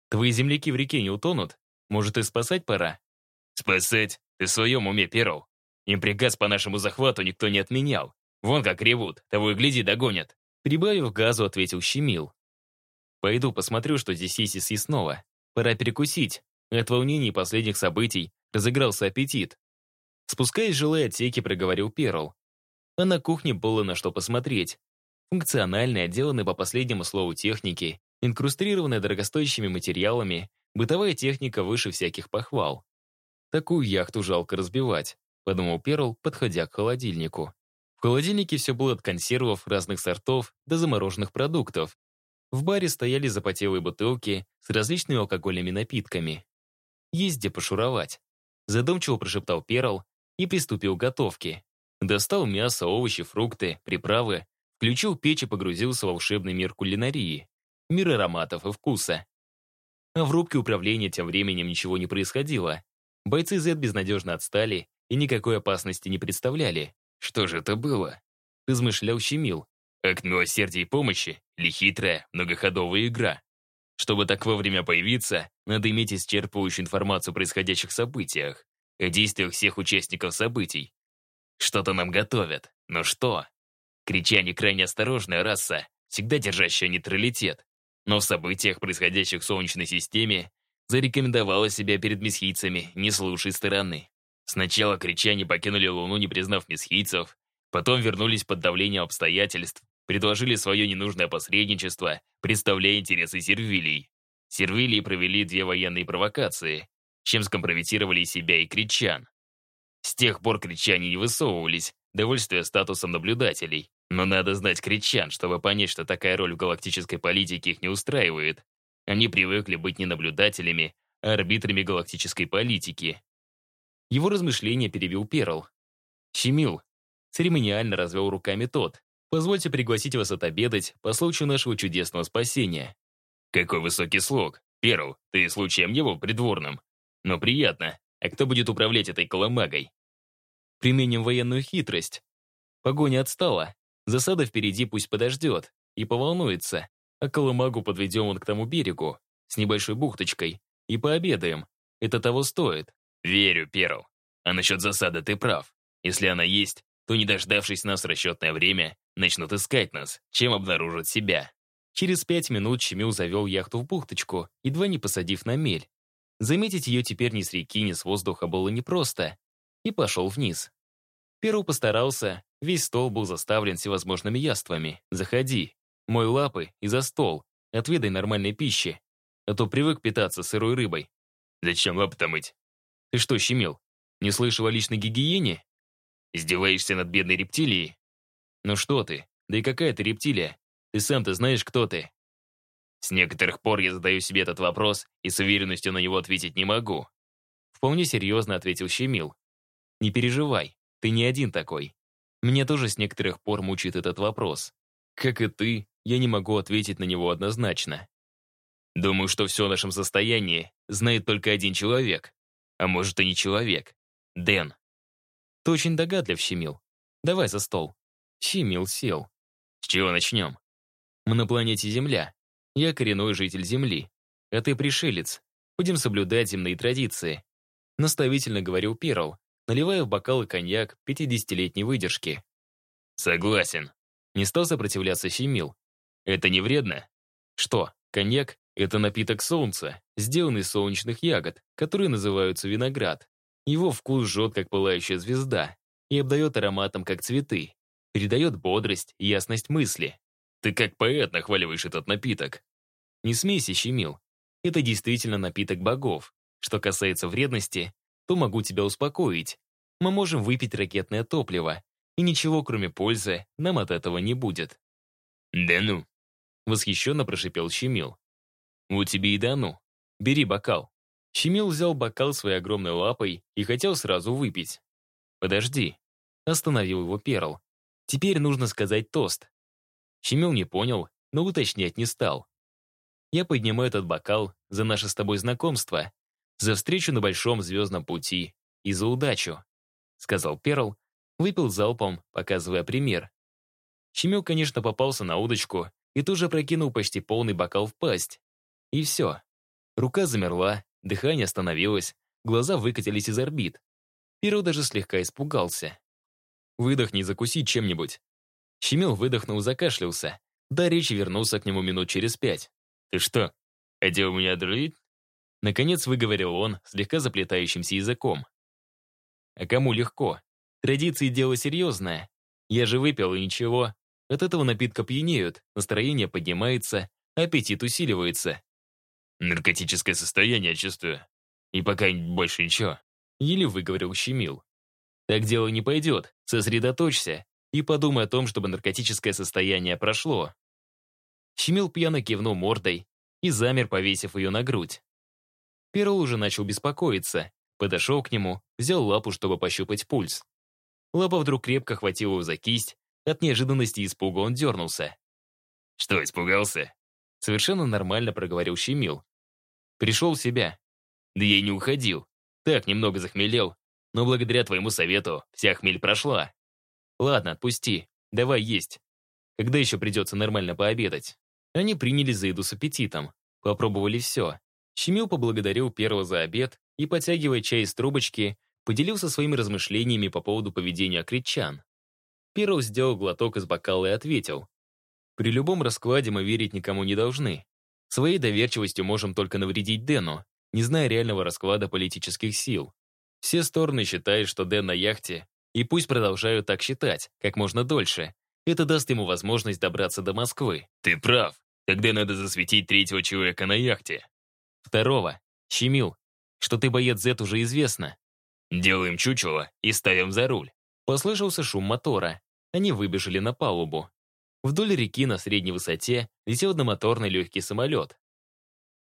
«Твои земляки в реке не утонут?» Может, и спасать пора? Спасать? Ты в своем уме, Перл? Им приказ по нашему захвату никто не отменял. Вон как ревут, того и гляди, догонят. Прибавив газу, ответил Щемил. Пойду посмотрю, что здесь есть из съестного. Пора перекусить. От волнений последних событий разыгрался аппетит. Спускаясь в жилые отсеки, проговорил Перл. А на кухне было на что посмотреть. Функциональные, отделанные по последнему слову техники, инкрустрированные дорогостоящими материалами, Бытовая техника выше всяких похвал. Такую яхту жалко разбивать, подумал Перл, подходя к холодильнику. В холодильнике все было от консервов разных сортов до замороженных продуктов. В баре стояли запотелые бутылки с различными алкогольными напитками. Где пошуровать. Задумчиво прошептал Перл и приступил к готовке. Достал мясо, овощи, фрукты, приправы, включил печь и погрузился в волшебный мир кулинарии, мир ароматов и вкуса. А в рубке управления тем временем ничего не происходило. Бойцы Z безнадежно отстали и никакой опасности не представляли. Что же это было? Размышлял Щемил. Акт милосердия и помощи или хитрая, многоходовая игра? Чтобы так вовремя появиться, надо иметь исчерпывающую информацию о происходящих событиях, о действиях всех участников событий. Что-то нам готовят. Но что? Кричане крайне осторожная раса, всегда держащая нейтралитет. Но в событиях, происходящих в Солнечной системе, зарекомендовала себя перед месхийцами не с лучшей стороны. Сначала кричане покинули Луну, не признав месхийцев, потом вернулись под давлением обстоятельств, предложили свое ненужное посредничество, представляя интересы сервилий. Сервилии провели две военные провокации, чем скомпрометировали себя и кричан. С тех пор кричане не высовывались, довольствуя статусом наблюдателей. Но надо знать кричан, чтобы понять, что такая роль в галактической политике их не устраивает. Они привыкли быть не наблюдателями, а арбитрами галактической политики. Его размышления перебил Перл. «Щемил», — церемониально развел руками тот. «Позвольте пригласить вас отобедать по случаю нашего чудесного спасения». «Какой высокий слог! Перл, ты случаем был придворным? Но приятно. А кто будет управлять этой коломагой?» «Применим военную хитрость. Погоня отстала. Засада впереди пусть подождет и поволнуется, а колымагу подведем он к тому берегу с небольшой бухточкой и пообедаем. Это того стоит. Верю, Перл. А насчет засады ты прав. Если она есть, то, не дождавшись нас расчетное время, начнут искать нас, чем обнаружат себя. Через пять минут Чемил завел яхту в бухточку, едва не посадив на мель. Заметить ее теперь ни с реки, ни с воздуха было непросто. И пошел вниз. Перл постарался, весь стол был заставлен всевозможными яствами. Заходи, мой лапы и за стол, отведай нормальной пищи. А то привык питаться сырой рыбой. Зачем лапы-то мыть? Ты что, щемил? Не слышал о личной гигиене? Издеваешься над бедной рептилией? Ну что ты? Да и какая ты рептилия? Ты сам-то знаешь, кто ты. С некоторых пор я задаю себе этот вопрос и с уверенностью на него ответить не могу. Вполне серьезно ответил Щемил. Не переживай, ты не один такой. Мне тоже с некоторых пор мучает этот вопрос. Как и ты, я не могу ответить на него однозначно. Думаю, что все о нашем состоянии знает только один человек. А может, и не человек. Дэн. Ты очень догадлив, Щемил. Давай за стол. Щемил сел. С чего начнем? Мы на планете Земля. Я коренной житель Земли. А ты пришелец. Будем соблюдать земные традиции. Наставительно говорил Перл, наливая в бокалы коньяк 50-летней выдержки. «Согласен». Не стал сопротивляться Щемил. «Это не вредно?» «Что, коньяк — это напиток солнца, сделанный из солнечных ягод, которые называются виноград. Его вкус жжет, как пылающая звезда, и обдает ароматом, как цветы. Передает бодрость и ясность мысли. Ты как поэт нахваливаешь этот напиток. Не смейся, Щемил. Это действительно напиток богов. Что касается вредности, то могу тебя успокоить. Мы можем выпить ракетное топливо, и ничего, кроме пользы, нам от этого не будет». «Да ну!» — восхищенно прошипел Щемил. «Вот тебе и да ну. Бери бокал». Щемил взял бокал своей огромной лапой и хотел сразу выпить. «Подожди», — остановил его Перл. «Теперь нужно сказать тост». Щемил не понял, но уточнять не стал. «Я поднимаю этот бокал за наше с тобой знакомство, за встречу на большом звездном пути и за удачу», сказал Перл, выпил залпом, показывая пример. Щемел, конечно, попался на удочку и тоже прокинул почти полный бокал в пасть. И все. Рука замерла, дыхание остановилось, глаза выкатились из орбит. Перл даже слегка испугался. «Выдохни, закусить чем-нибудь». Щемел выдохнул, закашлялся. Да речи вернулся к нему минут через пять. «Ты что, хотел меня дружить?» Наконец выговорил он слегка заплетающимся языком. А кому легко? Традиции дело серьезное. Я же выпил и ничего. От этого напитка пьянеют, настроение поднимается, аппетит усиливается. Наркотическое состояние чувствую. И пока больше ничего. Еле выговорил Щемил. Так дело не пойдет. Сосредоточься и подумай о том, чтобы наркотическое состояние прошло. Щемил пьяно кивнул мордой и замер, повесив ее на грудь. Перл уже начал беспокоиться. Подошел к нему, взял лапу, чтобы пощупать пульс. Лапа вдруг крепко хватила его за кисть. От неожиданности и испуга он дернулся. «Что, испугался?» Совершенно нормально проговорил Щемил. Пришел в себя. Да я не уходил. Так, немного захмелел. Но благодаря твоему совету вся хмель прошла. Ладно, отпусти. Давай есть. Когда еще придется нормально пообедать? Они принялись за еду с аппетитом. Попробовали все. Щемил поблагодарил первого за обед и, потягивая чай из трубочки, поделился своими размышлениями по поводу поведения критчан. Перл сделал глоток из бокала и ответил. «При любом раскладе мы верить никому не должны. Своей доверчивостью можем только навредить Дэну, не зная реального расклада политических сил. Все стороны считают, что Дэн на яхте, и пусть продолжают так считать, как можно дольше. Это даст ему возможность добраться до Москвы. Ты прав. Тогда надо засветить третьего человека на яхте. Второго. Щемил. Что ты боец Z уже известно. Делаем чучело и ставим за руль. Послышался шум мотора. Они выбежали на палубу. Вдоль реки на средней высоте летел одномоторный легкий самолет.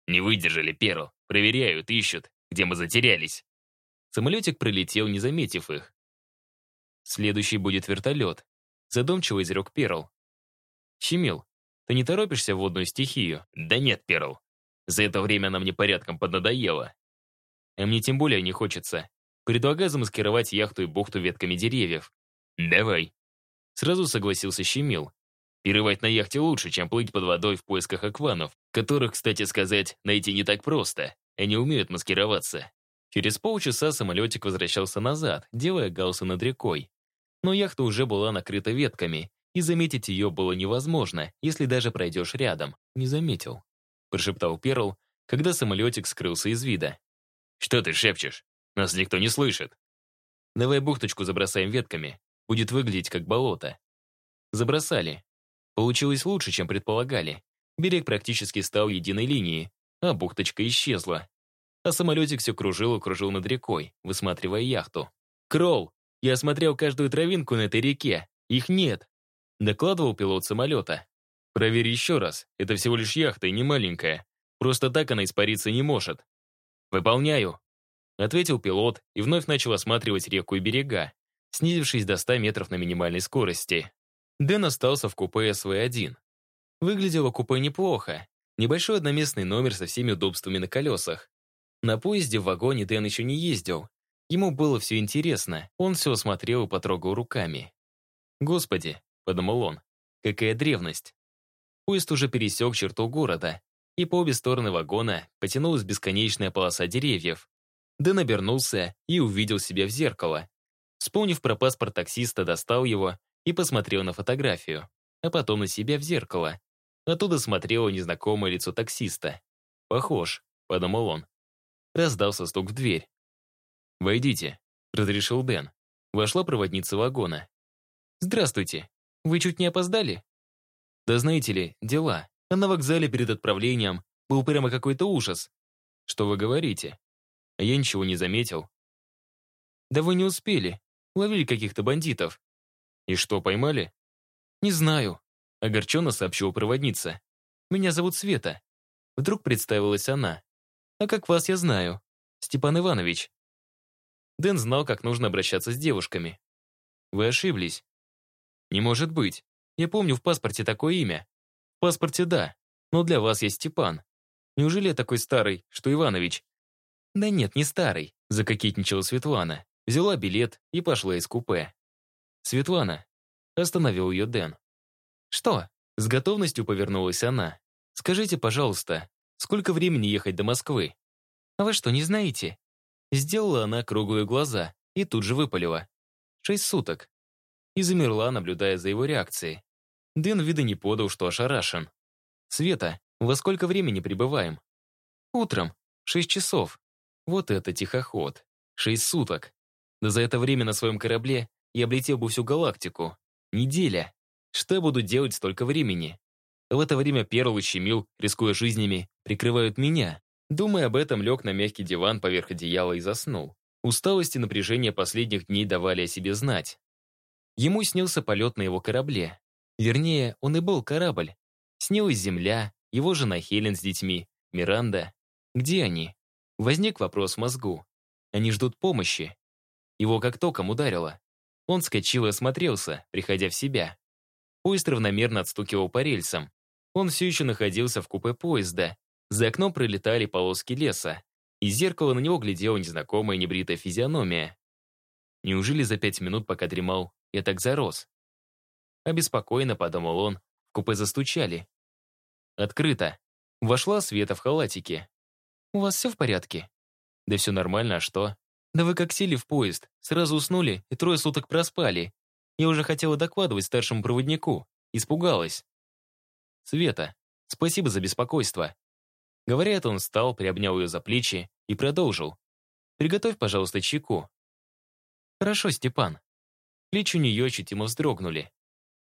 Не выдержали, Перл. Проверяют, ищут, где мы затерялись. Самолетик пролетел, не заметив их. Следующий будет вертолет. Задумчиво изрек Перл. Щемил, ты не торопишься в водную стихию? Да нет, Перл. За это время она мне порядком поднадоела. А мне тем более не хочется. Предлагаю замаскировать яхту и бухту ветками деревьев. Давай. Сразу согласился Щемил. Пировать на яхте лучше, чем плыть под водой в поисках акванов, которых, кстати сказать, найти не так просто. Они умеют маскироваться. Через полчаса самолетик возвращался назад, делая галсы над рекой. Но яхта уже была накрыта ветками, и заметить ее было невозможно, если даже пройдешь рядом. Не заметил. Прошептал Перл, когда самолетик скрылся из вида. «Что ты шепчешь? Нас никто не слышит». «Давай бухточку забросаем ветками. Будет выглядеть как болото». Забросали. Получилось лучше, чем предполагали. Берег практически стал единой линией, а бухточка исчезла а самолетик все кружил и кружил над рекой, высматривая яхту. «Кроу, я осмотрел каждую травинку на этой реке. Их нет», — докладывал пилот самолета. «Проверь еще раз. Это всего лишь яхта и не маленькая. Просто так она испариться не может». «Выполняю», — ответил пилот и вновь начал осматривать реку и берега, снизившись до 100 метров на минимальной скорости. Дэн остался в купе СВ-1. Выглядело купе неплохо. Небольшой одноместный номер со всеми удобствами на колесах. На поезде в вагоне Дэн еще не ездил. Ему было все интересно, он все смотрел и потрогал руками. «Господи», — подумал он, — «какая древность». Поезд уже пересек черту города, и по обе стороны вагона потянулась бесконечная полоса деревьев. Дэн обернулся и увидел себя в зеркало. Вспомнив про паспорт таксиста, достал его и посмотрел на фотографию, а потом на себя в зеркало. Оттуда смотрело незнакомое лицо таксиста. «Похож», — подумал он. Раздался стук в дверь. «Войдите», — разрешил Дэн. Вошла проводница вагона. «Здравствуйте. Вы чуть не опоздали?» «Да знаете ли, дела. А на вокзале перед отправлением был прямо какой-то ужас. Что вы говорите? Я ничего не заметил». «Да вы не успели. Ловили каких-то бандитов». «И что, поймали?» «Не знаю», — огорченно сообщила проводница. «Меня зовут Света». Вдруг представилась она. А как вас я знаю. Степан Иванович. Дэн знал, как нужно обращаться с девушками. Вы ошиблись. Не может быть. Я помню в паспорте такое имя. В паспорте да, но для вас я Степан. Неужели я такой старый, что Иванович? Да нет, не старый, закокетничала Светлана. Взяла билет и пошла из купе. Светлана. Остановил ее Дэн. Что? С готовностью повернулась она. Скажите, пожалуйста, Сколько времени ехать до Москвы? А вы что, не знаете? Сделала она круглые глаза и тут же выпалила. Шесть суток. И замерла, наблюдая за его реакцией. Дэн вида не подал, что ошарашен. «Света, во сколько времени прибываем?» «Утром. Шесть часов. Вот это тихоход. Шесть суток. Да за это время на своем корабле я облетел бы всю галактику. Неделя. Что я буду делать столько времени? В это время Перл и Щемил, рискуя жизнями, прикрывают меня. Думая об этом, лег на мягкий диван поверх одеяла и заснул. Усталость и напряжение последних дней давали о себе знать. Ему снился полет на его корабле. Вернее, он и был корабль. Снилась земля, его жена Хелен с детьми, Миранда. Где они? Возник вопрос в мозгу. Они ждут помощи. Его как током ударило. Он вскочил и осмотрелся, приходя в себя. Поезд равномерно отстукивал по рельсам. Он все еще находился в купе поезда. За окном пролетали полоски леса. Из зеркала на него глядела незнакомая небритая физиономия. Неужели за пять минут, пока дремал, я так зарос? Обеспокоенно подумал он, в купе застучали. Открыто. Вошла Света в халатике. «У вас все в порядке?» «Да все нормально, а что?» «Да вы как сели в поезд, сразу уснули и трое суток проспали. Я уже хотела докладывать старшему проводнику. Испугалась». «Света, спасибо за беспокойство». Говоря это, он встал, приобнял ее за плечи и продолжил. «Приготовь, пожалуйста, чайку». «Хорошо, Степан». Плечи у нее ощутимо вздрогнули.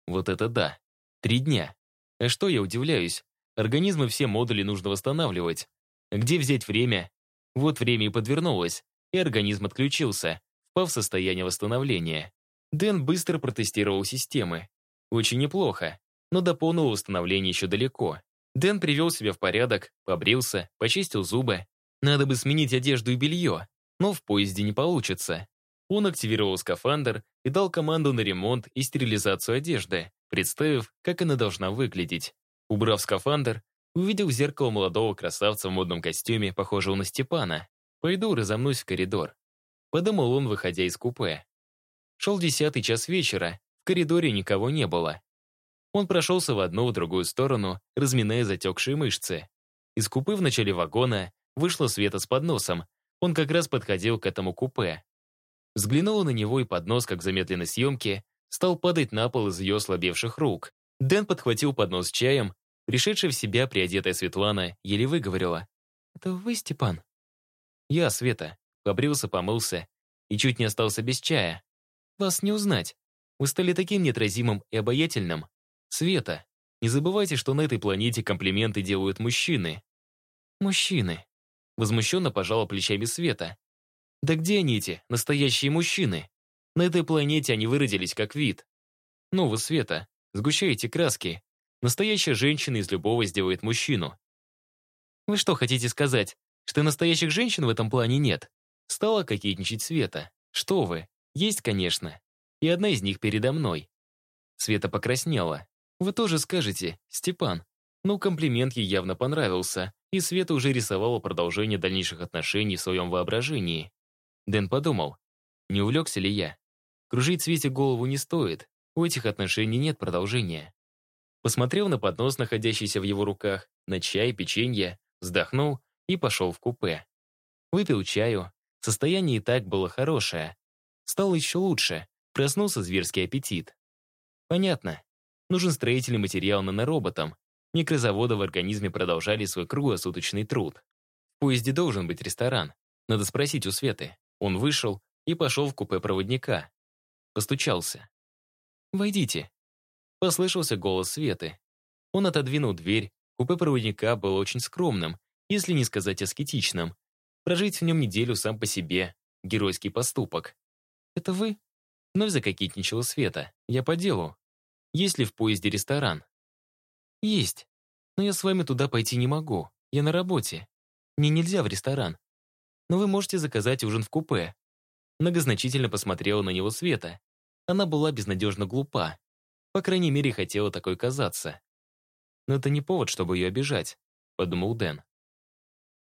Вот это да. Три дня. А что я удивляюсь? Организмы все модули нужно восстанавливать. Где взять время? Вот время и подвернулось, и организм отключился, впав в состояние восстановления. Дэн быстро протестировал системы. Очень неплохо, но до полного восстановления еще далеко. Дэн привел себя в порядок, побрился, почистил зубы. Надо бы сменить одежду и белье, но в поезде не получится. Он активировал скафандр и дал команду на ремонт и стерилизацию одежды, представив, как она должна выглядеть. Убрав скафандр, увидел в зеркало молодого красавца в модном костюме, похожего на Степана. «Пойду разомнусь в коридор», — подумал он, выходя из купе. Шел десятый час вечера, в коридоре никого не было. Он прошелся в одну, в другую сторону, разминая затекшие мышцы. Из купе в начале вагона вышла Света с подносом. Он как раз подходил к этому купе. Взглянула на него, и поднос, как в замедленной съемке, стал падать на пол из ее ослабевших рук. Дэн подхватил поднос с чаем. Пришедшая в себя приодетая Светлана еле выговорила. «Это вы, Степан?» «Я, Света». Побрился, помылся и чуть не остался без чая. «Вас не узнать. Вы стали таким неотразимым и обаятельным. Света, не забывайте, что на этой планете комплименты делают мужчины». «Мужчины», — возмущенно пожала плечами Света. «Да где они эти, настоящие мужчины? На этой планете они выродились как вид. Ну вы, Света, сгущаете краски. Настоящая женщина из любого сделает мужчину. Вы что хотите сказать, что настоящих женщин в этом плане нет? Стала кокетничать Света. Что вы? Есть, конечно. И одна из них передо мной. Света покраснела. Вы тоже скажете, Степан. Ну, комплимент ей явно понравился, и Света уже рисовала продолжение дальнейших отношений в своем воображении. Дэн подумал, не увлекся ли я? Кружить Свете голову не стоит, у этих отношений нет продолжения. Посмотрел на поднос, находящийся в его руках, на чай, печенье, вздохнул и пошел в купе. Выпил чаю, состояние и так было хорошее. Стало еще лучше, проснулся зверский аппетит. Понятно, нужен строительный материал нанороботам. Микрозаводы в организме продолжали свой круглосуточный труд. В поезде должен быть ресторан. Надо спросить у Светы. Он вышел и пошел в купе проводника. Постучался. «Войдите». Послышался голос Светы. Он отодвинул дверь. Купе проводника было очень скромным, если не сказать аскетичным. Прожить в нем неделю сам по себе — геройский поступок. «Это вы?» Вновь закокетничала Света. «Я по делу. Есть ли в поезде ресторан?» «Есть. Но я с вами туда пойти не могу. Я на работе. Мне нельзя в ресторан. Но вы можете заказать ужин в купе. Многозначительно посмотрела на него Света. Она была безнадежно глупа. По крайней мере, хотела такой казаться. Но это не повод, чтобы ее обижать, подумал Дэн.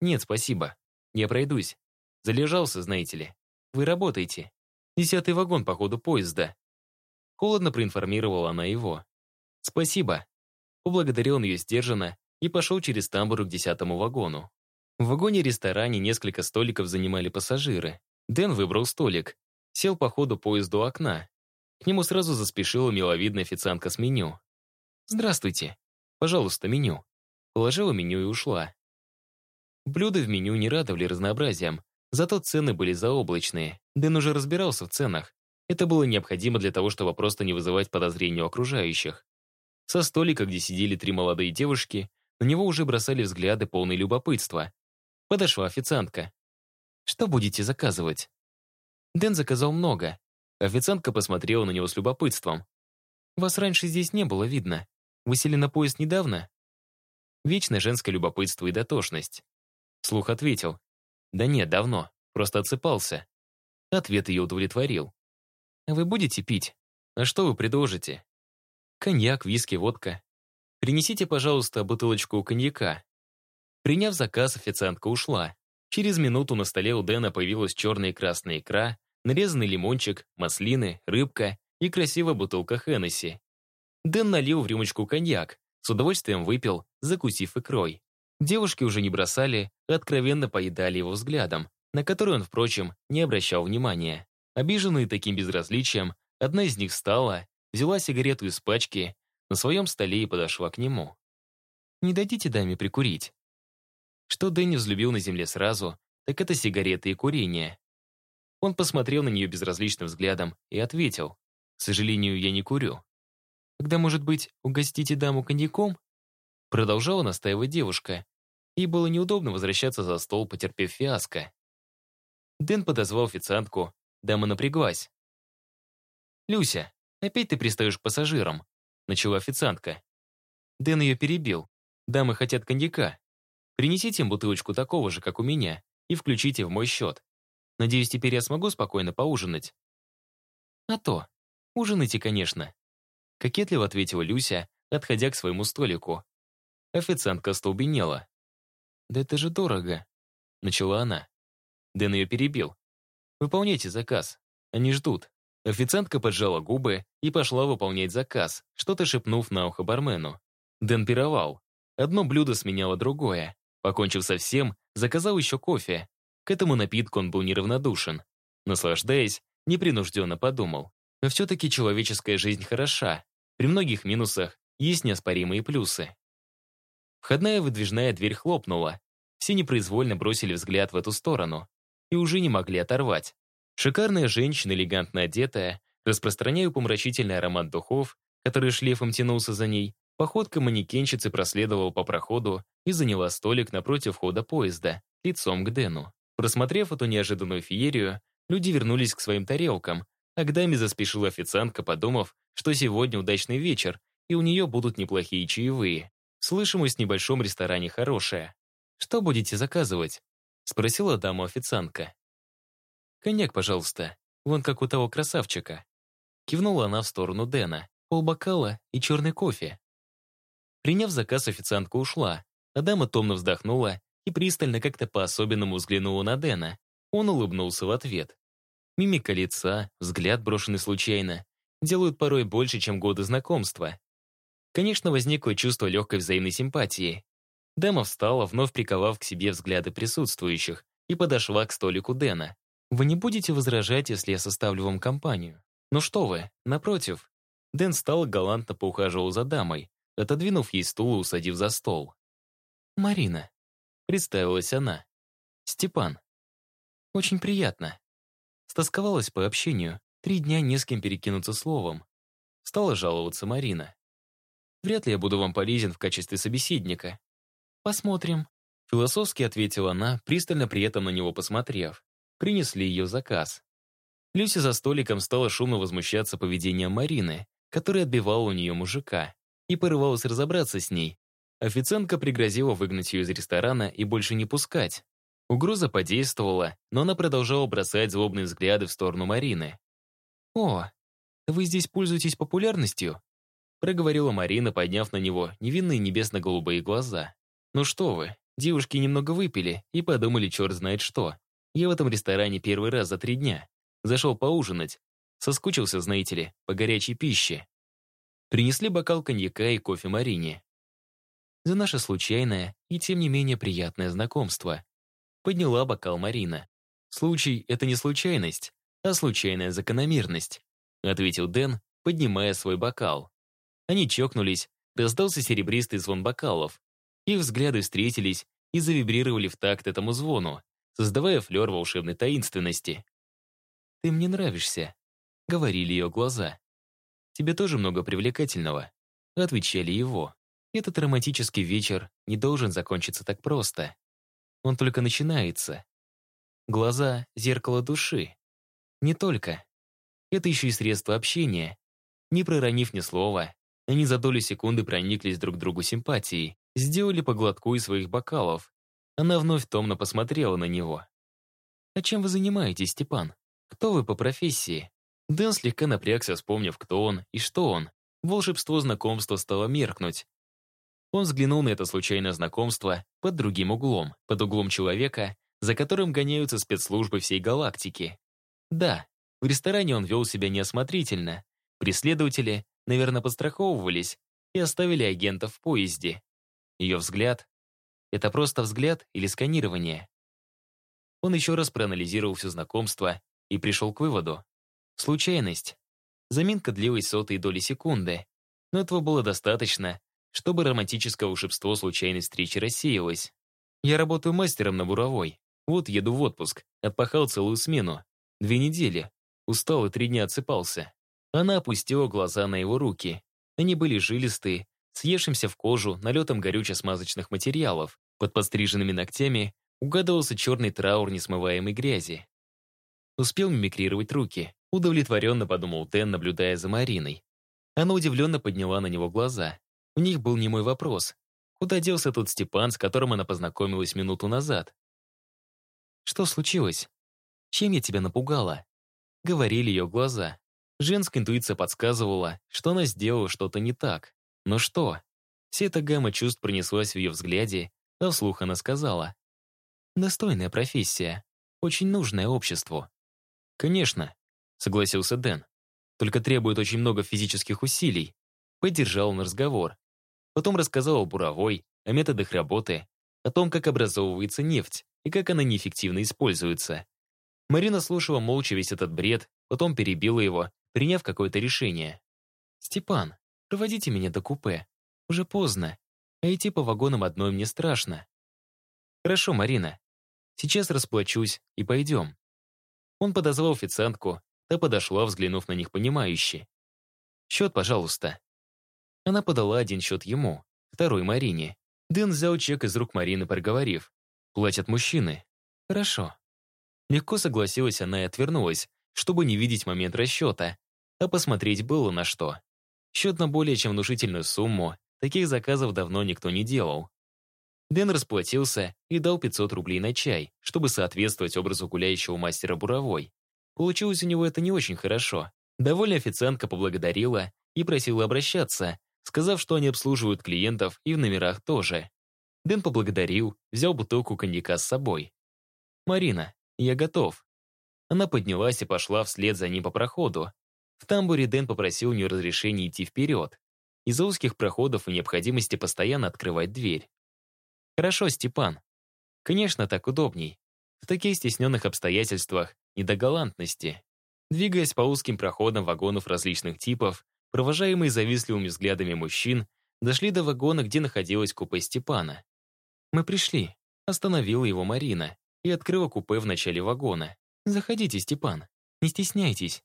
Нет, спасибо. Я пройдусь. Залежался, знаете ли. Вы работаете. Десятый вагон по ходу поезда. Холодно проинформировала она его. Спасибо. Поблагодарил он ее сдержанно и пошел через тамбур к десятому вагону. В вагоне-ресторане несколько столиков занимали пассажиры. Дэн выбрал столик. Сел по ходу поезда у окна. К нему сразу заспешила миловидная официантка с меню. «Здравствуйте. Пожалуйста, меню». Положила меню и ушла. Блюда в меню не радовали разнообразием, зато цены были заоблачные. Дэн уже разбирался в ценах. Это было необходимо для того, чтобы просто не вызывать подозрений у окружающих. Со столика, где сидели три молодые девушки, на него уже бросали взгляды полные любопытства. Подошла официантка. Что будете заказывать?» Дэн заказал много. Официантка посмотрела на него с любопытством. «Вас раньше здесь не было видно. Вы сели на поезд недавно?» Вечное женское любопытство и дотошность. Слух ответил. «Да нет, давно. Просто отсыпался». Ответ ее удовлетворил. «А вы будете пить? А что вы предложите?» «Коньяк, виски, водка. Принесите, пожалуйста, бутылочку коньяка». Приняв заказ, официантка ушла. Через минуту на столе у Дэна появилась черная и красная икра, нарезанный лимончик, маслины, рыбка и красивая бутылка Хеннесси. Дэн налил в рюмочку коньяк, с удовольствием выпил, закусив икрой. Девушки уже не бросали, а откровенно поедали его взглядом, на который он, впрочем, не обращал внимания. Обиженные таким безразличием, одна из них встала, взяла сигарету из пачки на своем столе и подошла к нему. «Не дадите даме прикурить?» Что Дэнни взлюбил на земле сразу, так это сигареты и курение. Он посмотрел на нее безразличным взглядом и ответил, «К сожалению, я не курю». «Тогда, может быть, угостите даму коньяком?» Продолжала настаивать девушка. Ей было неудобно возвращаться за стол, потерпев фиаско. Дэн подозвал официантку, дама напряглась. «Люся, опять ты пристаешь к пассажирам», начала официантка. Дэн ее перебил. «Дамы хотят коньяка. Принесите им бутылочку такого же, как у меня, и включите в мой счет. Надеюсь, теперь я смогу спокойно поужинать». «А то. Ужинайте, конечно», — кокетливо ответила Люся, отходя к своему столику. Официантка столбенела. «Да это же дорого», — начала она. Дэн ее перебил. «Выполняйте заказ. Они ждут». Официантка поджала губы и пошла выполнять заказ, что-то шепнув на ухо бармену. Дэн пировал. Одно блюдо сменяло другое. Покончив со всем, заказал еще кофе. К этому напитку он был неравнодушен. Наслаждаясь, непринужденно подумал. Но все-таки человеческая жизнь хороша. При многих минусах есть неоспоримые плюсы. Входная выдвижная дверь хлопнула. Все непроизвольно бросили взгляд в эту сторону и уже не могли оторвать. Шикарная женщина, элегантно одетая, распространяя помрачительный аромат духов, который шлейфом тянулся за ней, походка манекенщицы проследовала по проходу и заняла столик напротив входа поезда, лицом к Дэну. Просмотрев эту неожиданную феерию, люди вернулись к своим тарелкам, а к даме заспешила официантка, подумав, что сегодня удачный вечер, и у нее будут неплохие чаевые. Слышимость в небольшом ресторане хорошая. «Что будете заказывать?» — спросила дама официантка. «Коньяк, пожалуйста, вон как у того красавчика». Кивнула она в сторону Дэна, полбокала и черный кофе. Приняв заказ, официантка ушла, а дама томно вздохнула и пристально как-то по-особенному взглянула на Дэна. Он улыбнулся в ответ. Мимика лица, взгляд, брошенный случайно, делают порой больше, чем годы знакомства. Конечно, возникло чувство легкой взаимной симпатии. Дама встала, вновь приковав к себе взгляды присутствующих, и подошла к столику Дэна. «Вы не будете возражать, если я составлю вам компанию?» «Ну что вы, напротив». Дэн встал и галантно поухаживал за дамой, отодвинув ей стул и усадив за стол. «Марина», — представилась она. «Степан». «Очень приятно». Стосковалась по общению, три дня не с кем перекинуться словом. Стала жаловаться Марина. Вряд ли я буду вам полезен в качестве собеседника. Посмотрим. Философски ответила она, пристально при этом на него посмотрев. Принесли ее заказ. Люся за столиком стала шумно возмущаться поведением Марины, которая отбивала у нее мужика, и порывалась разобраться с ней. Официантка пригрозила выгнать ее из ресторана и больше не пускать. Угроза подействовала, но она продолжала бросать злобные взгляды в сторону Марины. «О, вы здесь пользуетесь популярностью?» Проговорила Марина, подняв на него невинные небесно-голубые глаза. «Ну что вы, девушки немного выпили и подумали черт знает что. Я в этом ресторане первый раз за три дня. Зашел поужинать. Соскучился, знаете ли, по горячей пище. Принесли бокал коньяка и кофе Марине. За наше случайное и тем не менее приятное знакомство. Подняла бокал Марина. Случай — это не случайность, а случайная закономерность, ответил Дэн, поднимая свой бокал. Они чокнулись, раздался серебристый звон бокалов. Их взгляды встретились и завибрировали в такт этому звону, создавая флер волшебной таинственности. «Ты мне нравишься», — говорили ее глаза. «Тебе тоже много привлекательного», — отвечали его. «Этот романтический вечер не должен закончиться так просто. Он только начинается. Глаза — зеркало души. Не только. Это еще и средство общения. Не проронив ни слова, они за долю секунды прониклись друг другу симпатией, сделали по из своих бокалов. Она вновь томно посмотрела на него. «А чем вы занимаетесь, Степан? Кто вы по профессии?» Дэн слегка напрягся, вспомнив, кто он и что он. Волшебство знакомства стало меркнуть. Он взглянул на это случайное знакомство под другим углом, под углом человека, за которым гоняются спецслужбы всей галактики. Да, в ресторане он вел себя неосмотрительно. Преследователи наверное, подстраховывались и оставили агента в поезде. Ее взгляд... Это просто взгляд или сканирование? Он еще раз проанализировал все знакомство и пришел к выводу. Случайность. Заминка длилась сотые доли секунды, но этого было достаточно, чтобы романтическое волшебство случайной встречи рассеялось. Я работаю мастером на буровой. Вот еду в отпуск, отпахал целую смену. Две недели. Устал и три дня отсыпался. Она опустила глаза на его руки. Они были жилистые, съевшимся в кожу налетом горюче-смазочных материалов. Под подстриженными ногтями угадывался черный траур несмываемой грязи. Успел мимикрировать руки. Удовлетворенно подумал Тен, наблюдая за Мариной. Она удивленно подняла на него глаза. У них был немой вопрос. Куда делся тот Степан, с которым она познакомилась минуту назад? «Что случилось? Чем я тебя напугала?» Говорили ее глаза. Женская интуиция подсказывала, что она сделала что-то не так. Но что? Вся эта гамма чувств пронеслась в ее взгляде, а вслух она сказала. «Достойная профессия. Очень нужная обществу». «Конечно», — согласился Дэн. «Только требует очень много физических усилий». Поддержал он разговор. Потом рассказал о буровой, о методах работы, о том, как образовывается нефть и как она неэффективно используется. Марина слушала молча весь этот бред, потом перебила его, приняв какое-то решение. «Степан, проводите меня до купе. Уже поздно, а идти по вагонам одной мне страшно». «Хорошо, Марина. Сейчас расплачусь и пойдем». Он подозвал официантку, та подошла, взглянув на них понимающе. «Счет, пожалуйста». Она подала один счет ему, второй Марине. Дэн взял чек из рук Марины, проговорив. «Платят мужчины». «Хорошо». Легко согласилась она и отвернулась, чтобы не видеть момент расчета, а посмотреть было на что. Счет на более чем внушительную сумму, таких заказов давно никто не делал. Дэн расплатился и дал 500 рублей на чай, чтобы соответствовать образу гуляющего мастера буровой. Получилось у него это не очень хорошо. Довольно официантка поблагодарила и просила обращаться, сказав, что они обслуживают клиентов и в номерах тоже. Дэн поблагодарил, взял бутылку коньяка с собой. «Марина, я готов». Она поднялась и пошла вслед за ним по проходу. В тамбуре Дэн попросил у нее разрешения идти вперед. Из-за узких проходов и необходимости постоянно открывать дверь. «Хорошо, Степан. Конечно, так удобней. В таких стесненных обстоятельствах не до галантности». Двигаясь по узким проходам вагонов различных типов, провожаемые завистливыми взглядами мужчин, дошли до вагона, где находилась купе Степана. «Мы пришли», — остановила его Марина и открыла купе в начале вагона. «Заходите, Степан, не стесняйтесь».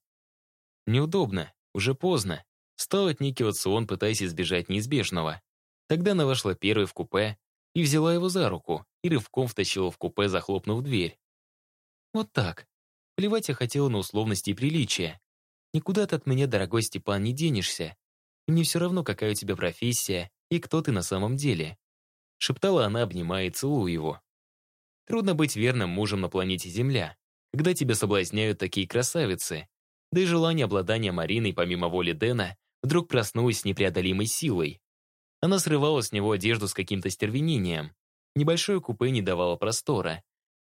Неудобно, уже поздно. Стал отникиваться он, пытаясь избежать неизбежного. Тогда она вошла первой в купе и взяла его за руку и рывком втащила в купе, захлопнув дверь. Вот так. Плевать я хотела на условности и приличия. Никуда ты от меня, дорогой Степан, не денешься. Мне все равно, какая у тебя профессия и кто ты на самом деле. Шептала она, обнимая и целуя его. Трудно быть верным мужем на планете Земля, когда тебя соблазняют такие красавицы. Да и желание обладания Мариной, помимо воли Дэна, вдруг проснулось с непреодолимой силой. Она срывала с него одежду с каким-то стервенением. Небольшое купе не давало простора.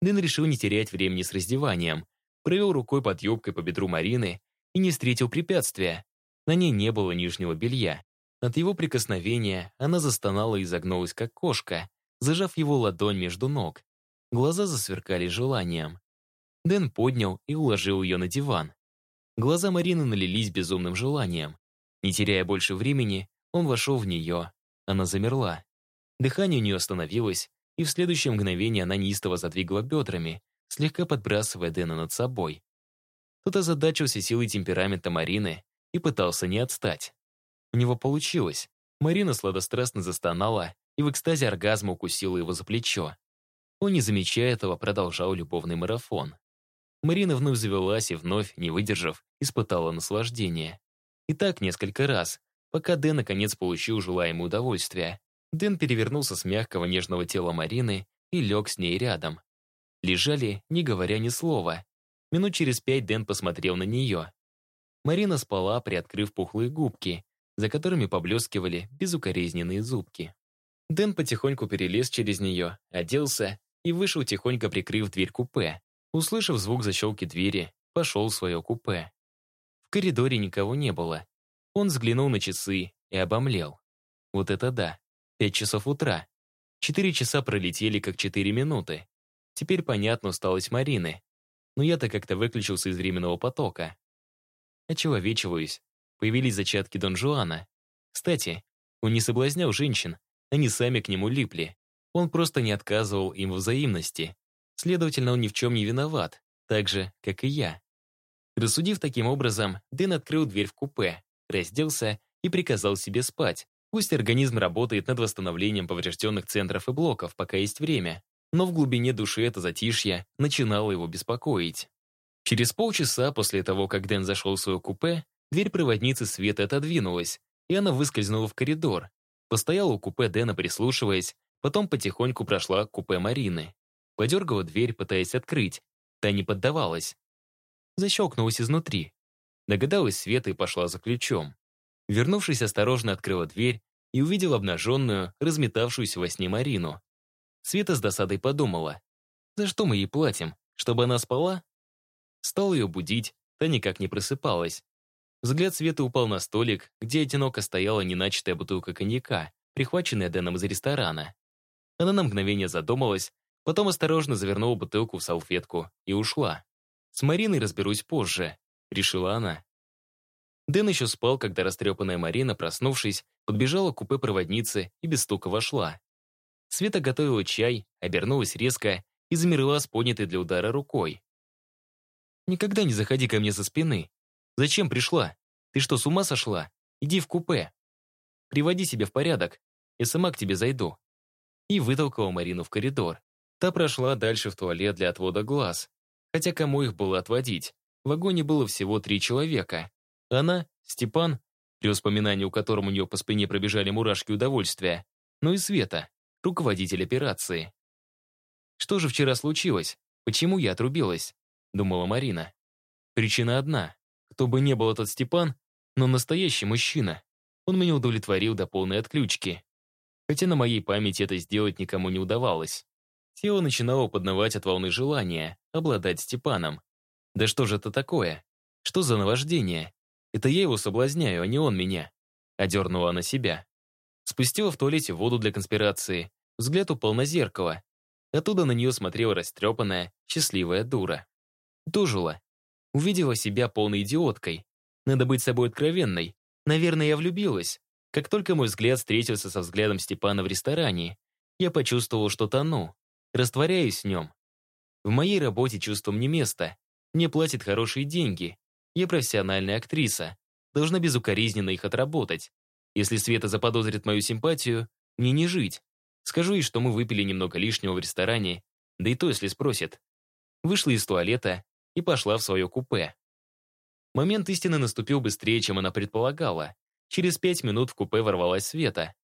Дэн решил не терять времени с раздеванием, провел рукой под юбкой по бедру Марины и не встретил препятствия. На ней не было нижнего белья. От его прикосновения она застонала и загнулась, как кошка, зажав его ладонь между ног. Глаза засверкали желанием. Дэн поднял и уложил ее на диван. Глаза Марины налились безумным желанием. Не теряя больше времени, он вошел в нее. Она замерла. Дыхание у нее остановилось, и в следующее мгновение она неистово задвигала бедрами, слегка подбрасывая Дэна над собой. Тот озадачился силой темперамента Марины и пытался не отстать. У него получилось. Марина сладострастно застонала и в экстазе оргазма укусила его за плечо. Он, не замечая этого, продолжал любовный марафон. Марина вновь завелась и вновь, не выдержав, испытала наслаждение. И так несколько раз, пока Дэн наконец получил желаемое удовольствие. Дэн перевернулся с мягкого нежного тела Марины и лег с ней рядом. Лежали, не говоря ни слова. Минут через пять Дэн посмотрел на нее. Марина спала, приоткрыв пухлые губки, за которыми поблескивали безукоризненные зубки. Дэн потихоньку перелез через нее, оделся и вышел, тихонько прикрыв дверь купе. Услышав звук защелки двери, пошел в свое купе. В коридоре никого не было. Он взглянул на часы и обомлел. Вот это да, пять часов утра. Четыре часа пролетели, как четыре минуты. Теперь понятно усталость Марины. Но я-то как-то выключился из временного потока. Очеловечиваюсь. Появились зачатки Дон Жуана. Кстати, он не соблазнял женщин, они сами к нему липли. Он просто не отказывал им в взаимности. Следовательно, он ни в чем не виноват, так же, как и я. Рассудив таким образом, Дэн открыл дверь в купе, разделся и приказал себе спать. Пусть организм работает над восстановлением поврежденных центров и блоков, пока есть время. Но в глубине души это затишье начинало его беспокоить. Через полчаса после того, как Дэн зашел в свое купе, дверь проводницы Света отодвинулась, и она выскользнула в коридор. Постояла у купе Дэна, прислушиваясь, потом потихоньку прошла к купе Марины. Подергала дверь, пытаясь открыть. Та не поддавалась. Защелкнулась изнутри. Догадалась Света и пошла за ключом. Вернувшись, осторожно открыла дверь и увидела обнаженную, разметавшуюся во сне Марину. Света с досадой подумала. «За что мы ей платим? Чтобы она спала?» Стал ее будить, та никак не просыпалась. Взгляд Светы упал на столик, где одиноко стояла неначатая бутылка коньяка, прихваченная Дэном из ресторана. Она на мгновение задумалась, потом осторожно завернула бутылку в салфетку и ушла. «С Мариной разберусь позже», — решила она. Дэн еще спал, когда растрепанная Марина, проснувшись, подбежала к купе проводницы и без стука вошла. Света готовила чай, обернулась резко и замерла с поднятой для удара рукой. «Никогда не заходи ко мне со спины. Зачем пришла? Ты что, с ума сошла? Иди в купе. Приводи себя в порядок. Я сама к тебе зайду». И вытолкала Марину в коридор. Та прошла дальше в туалет для отвода глаз. Хотя кому их было отводить? В вагоне было всего три человека. Она, Степан, при воспоминании у которого у нее по спине пробежали мурашки удовольствия, ну и Света, руководитель операции. «Что же вчера случилось? Почему я отрубилась?» — думала Марина. Причина одна. Кто бы ни был этот Степан, но настоящий мужчина. Он меня удовлетворил до полной отключки. Хотя на моей памяти это сделать никому не удавалось. Тело начинало поднывать от волны желания обладать Степаном. Да что же это такое? Что за наваждение? Это я его соблазняю, а не он меня. Одернула она себя. Спустила в туалете воду для конспирации. Взгляд упал на зеркало. Оттуда на нее смотрела растрепанная, счастливая дура. Дожила. Увидела себя полной идиоткой. Надо быть собой откровенной. Наверное, я влюбилась. Как только мой взгляд встретился со взглядом Степана в ресторане, я почувствовал, что тону. Растворяюсь в нем. В моей работе чувством не место. Мне платят хорошие деньги. Я профессиональная актриса. Должна безукоризненно их отработать. Если Света заподозрит мою симпатию, мне не жить. Скажу ей, что мы выпили немного лишнего в ресторане, да и то, если спросит. Вышла из туалета и пошла в свое купе. Момент истины наступил быстрее, чем она предполагала. Через пять минут в купе ворвалась Света.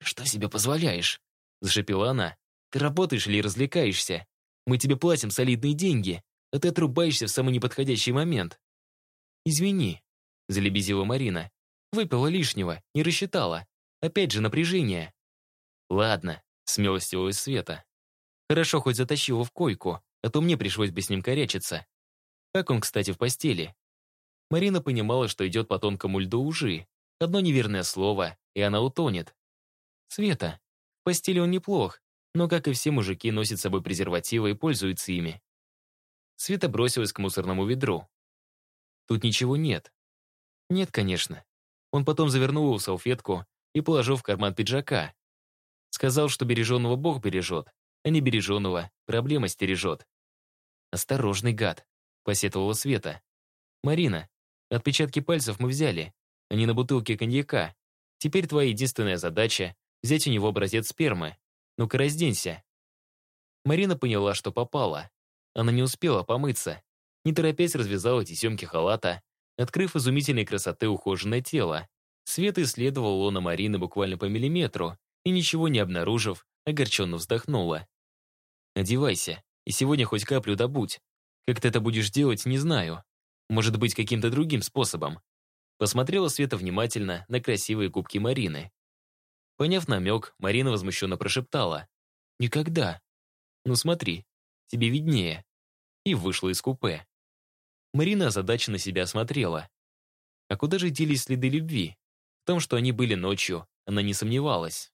«Что себе позволяешь?» – зашипела она. Ты работаешь или развлекаешься? Мы тебе платим солидные деньги, а ты отрубаешься в самый неподходящий момент. Извини, залебезила Марина. Выпила лишнего, не рассчитала. Опять же напряжение. Ладно, смелостивилась Света. Хорошо, хоть затащила в койку, а то мне пришлось бы с ним корячиться. Как он, кстати, в постели? Марина понимала, что идет по тонкому льду ужи. Одно неверное слово, и она утонет. Света, в постели он неплох, но, как и все мужики, носит с собой презервативы и пользуется ими. Света бросилась к мусорному ведру. Тут ничего нет. Нет, конечно. Он потом завернул его в салфетку и положил в карман пиджака. Сказал, что береженного Бог бережет, а не береженного проблема стережет. «Осторожный гад», — посетовала Света. «Марина, отпечатки пальцев мы взяли, они на бутылке коньяка. Теперь твоя единственная задача — взять у него образец спермы. Ну-ка разденься». Марина поняла, что попала. Она не успела помыться. Не торопясь развязала тесемки халата, открыв изумительной красоты ухоженное тело. Свет исследовал лона Марины буквально по миллиметру и, ничего не обнаружив, огорченно вздохнула. «Одевайся, и сегодня хоть каплю добудь. Как ты это будешь делать, не знаю. Может быть, каким-то другим способом». Посмотрела Света внимательно на красивые губки Марины. Поняв намек, Марина возмущенно прошептала. «Никогда. Ну смотри, тебе виднее». И вышла из купе. Марина озадаченно себя смотрела. А куда же делись следы любви? В том, что они были ночью, она не сомневалась.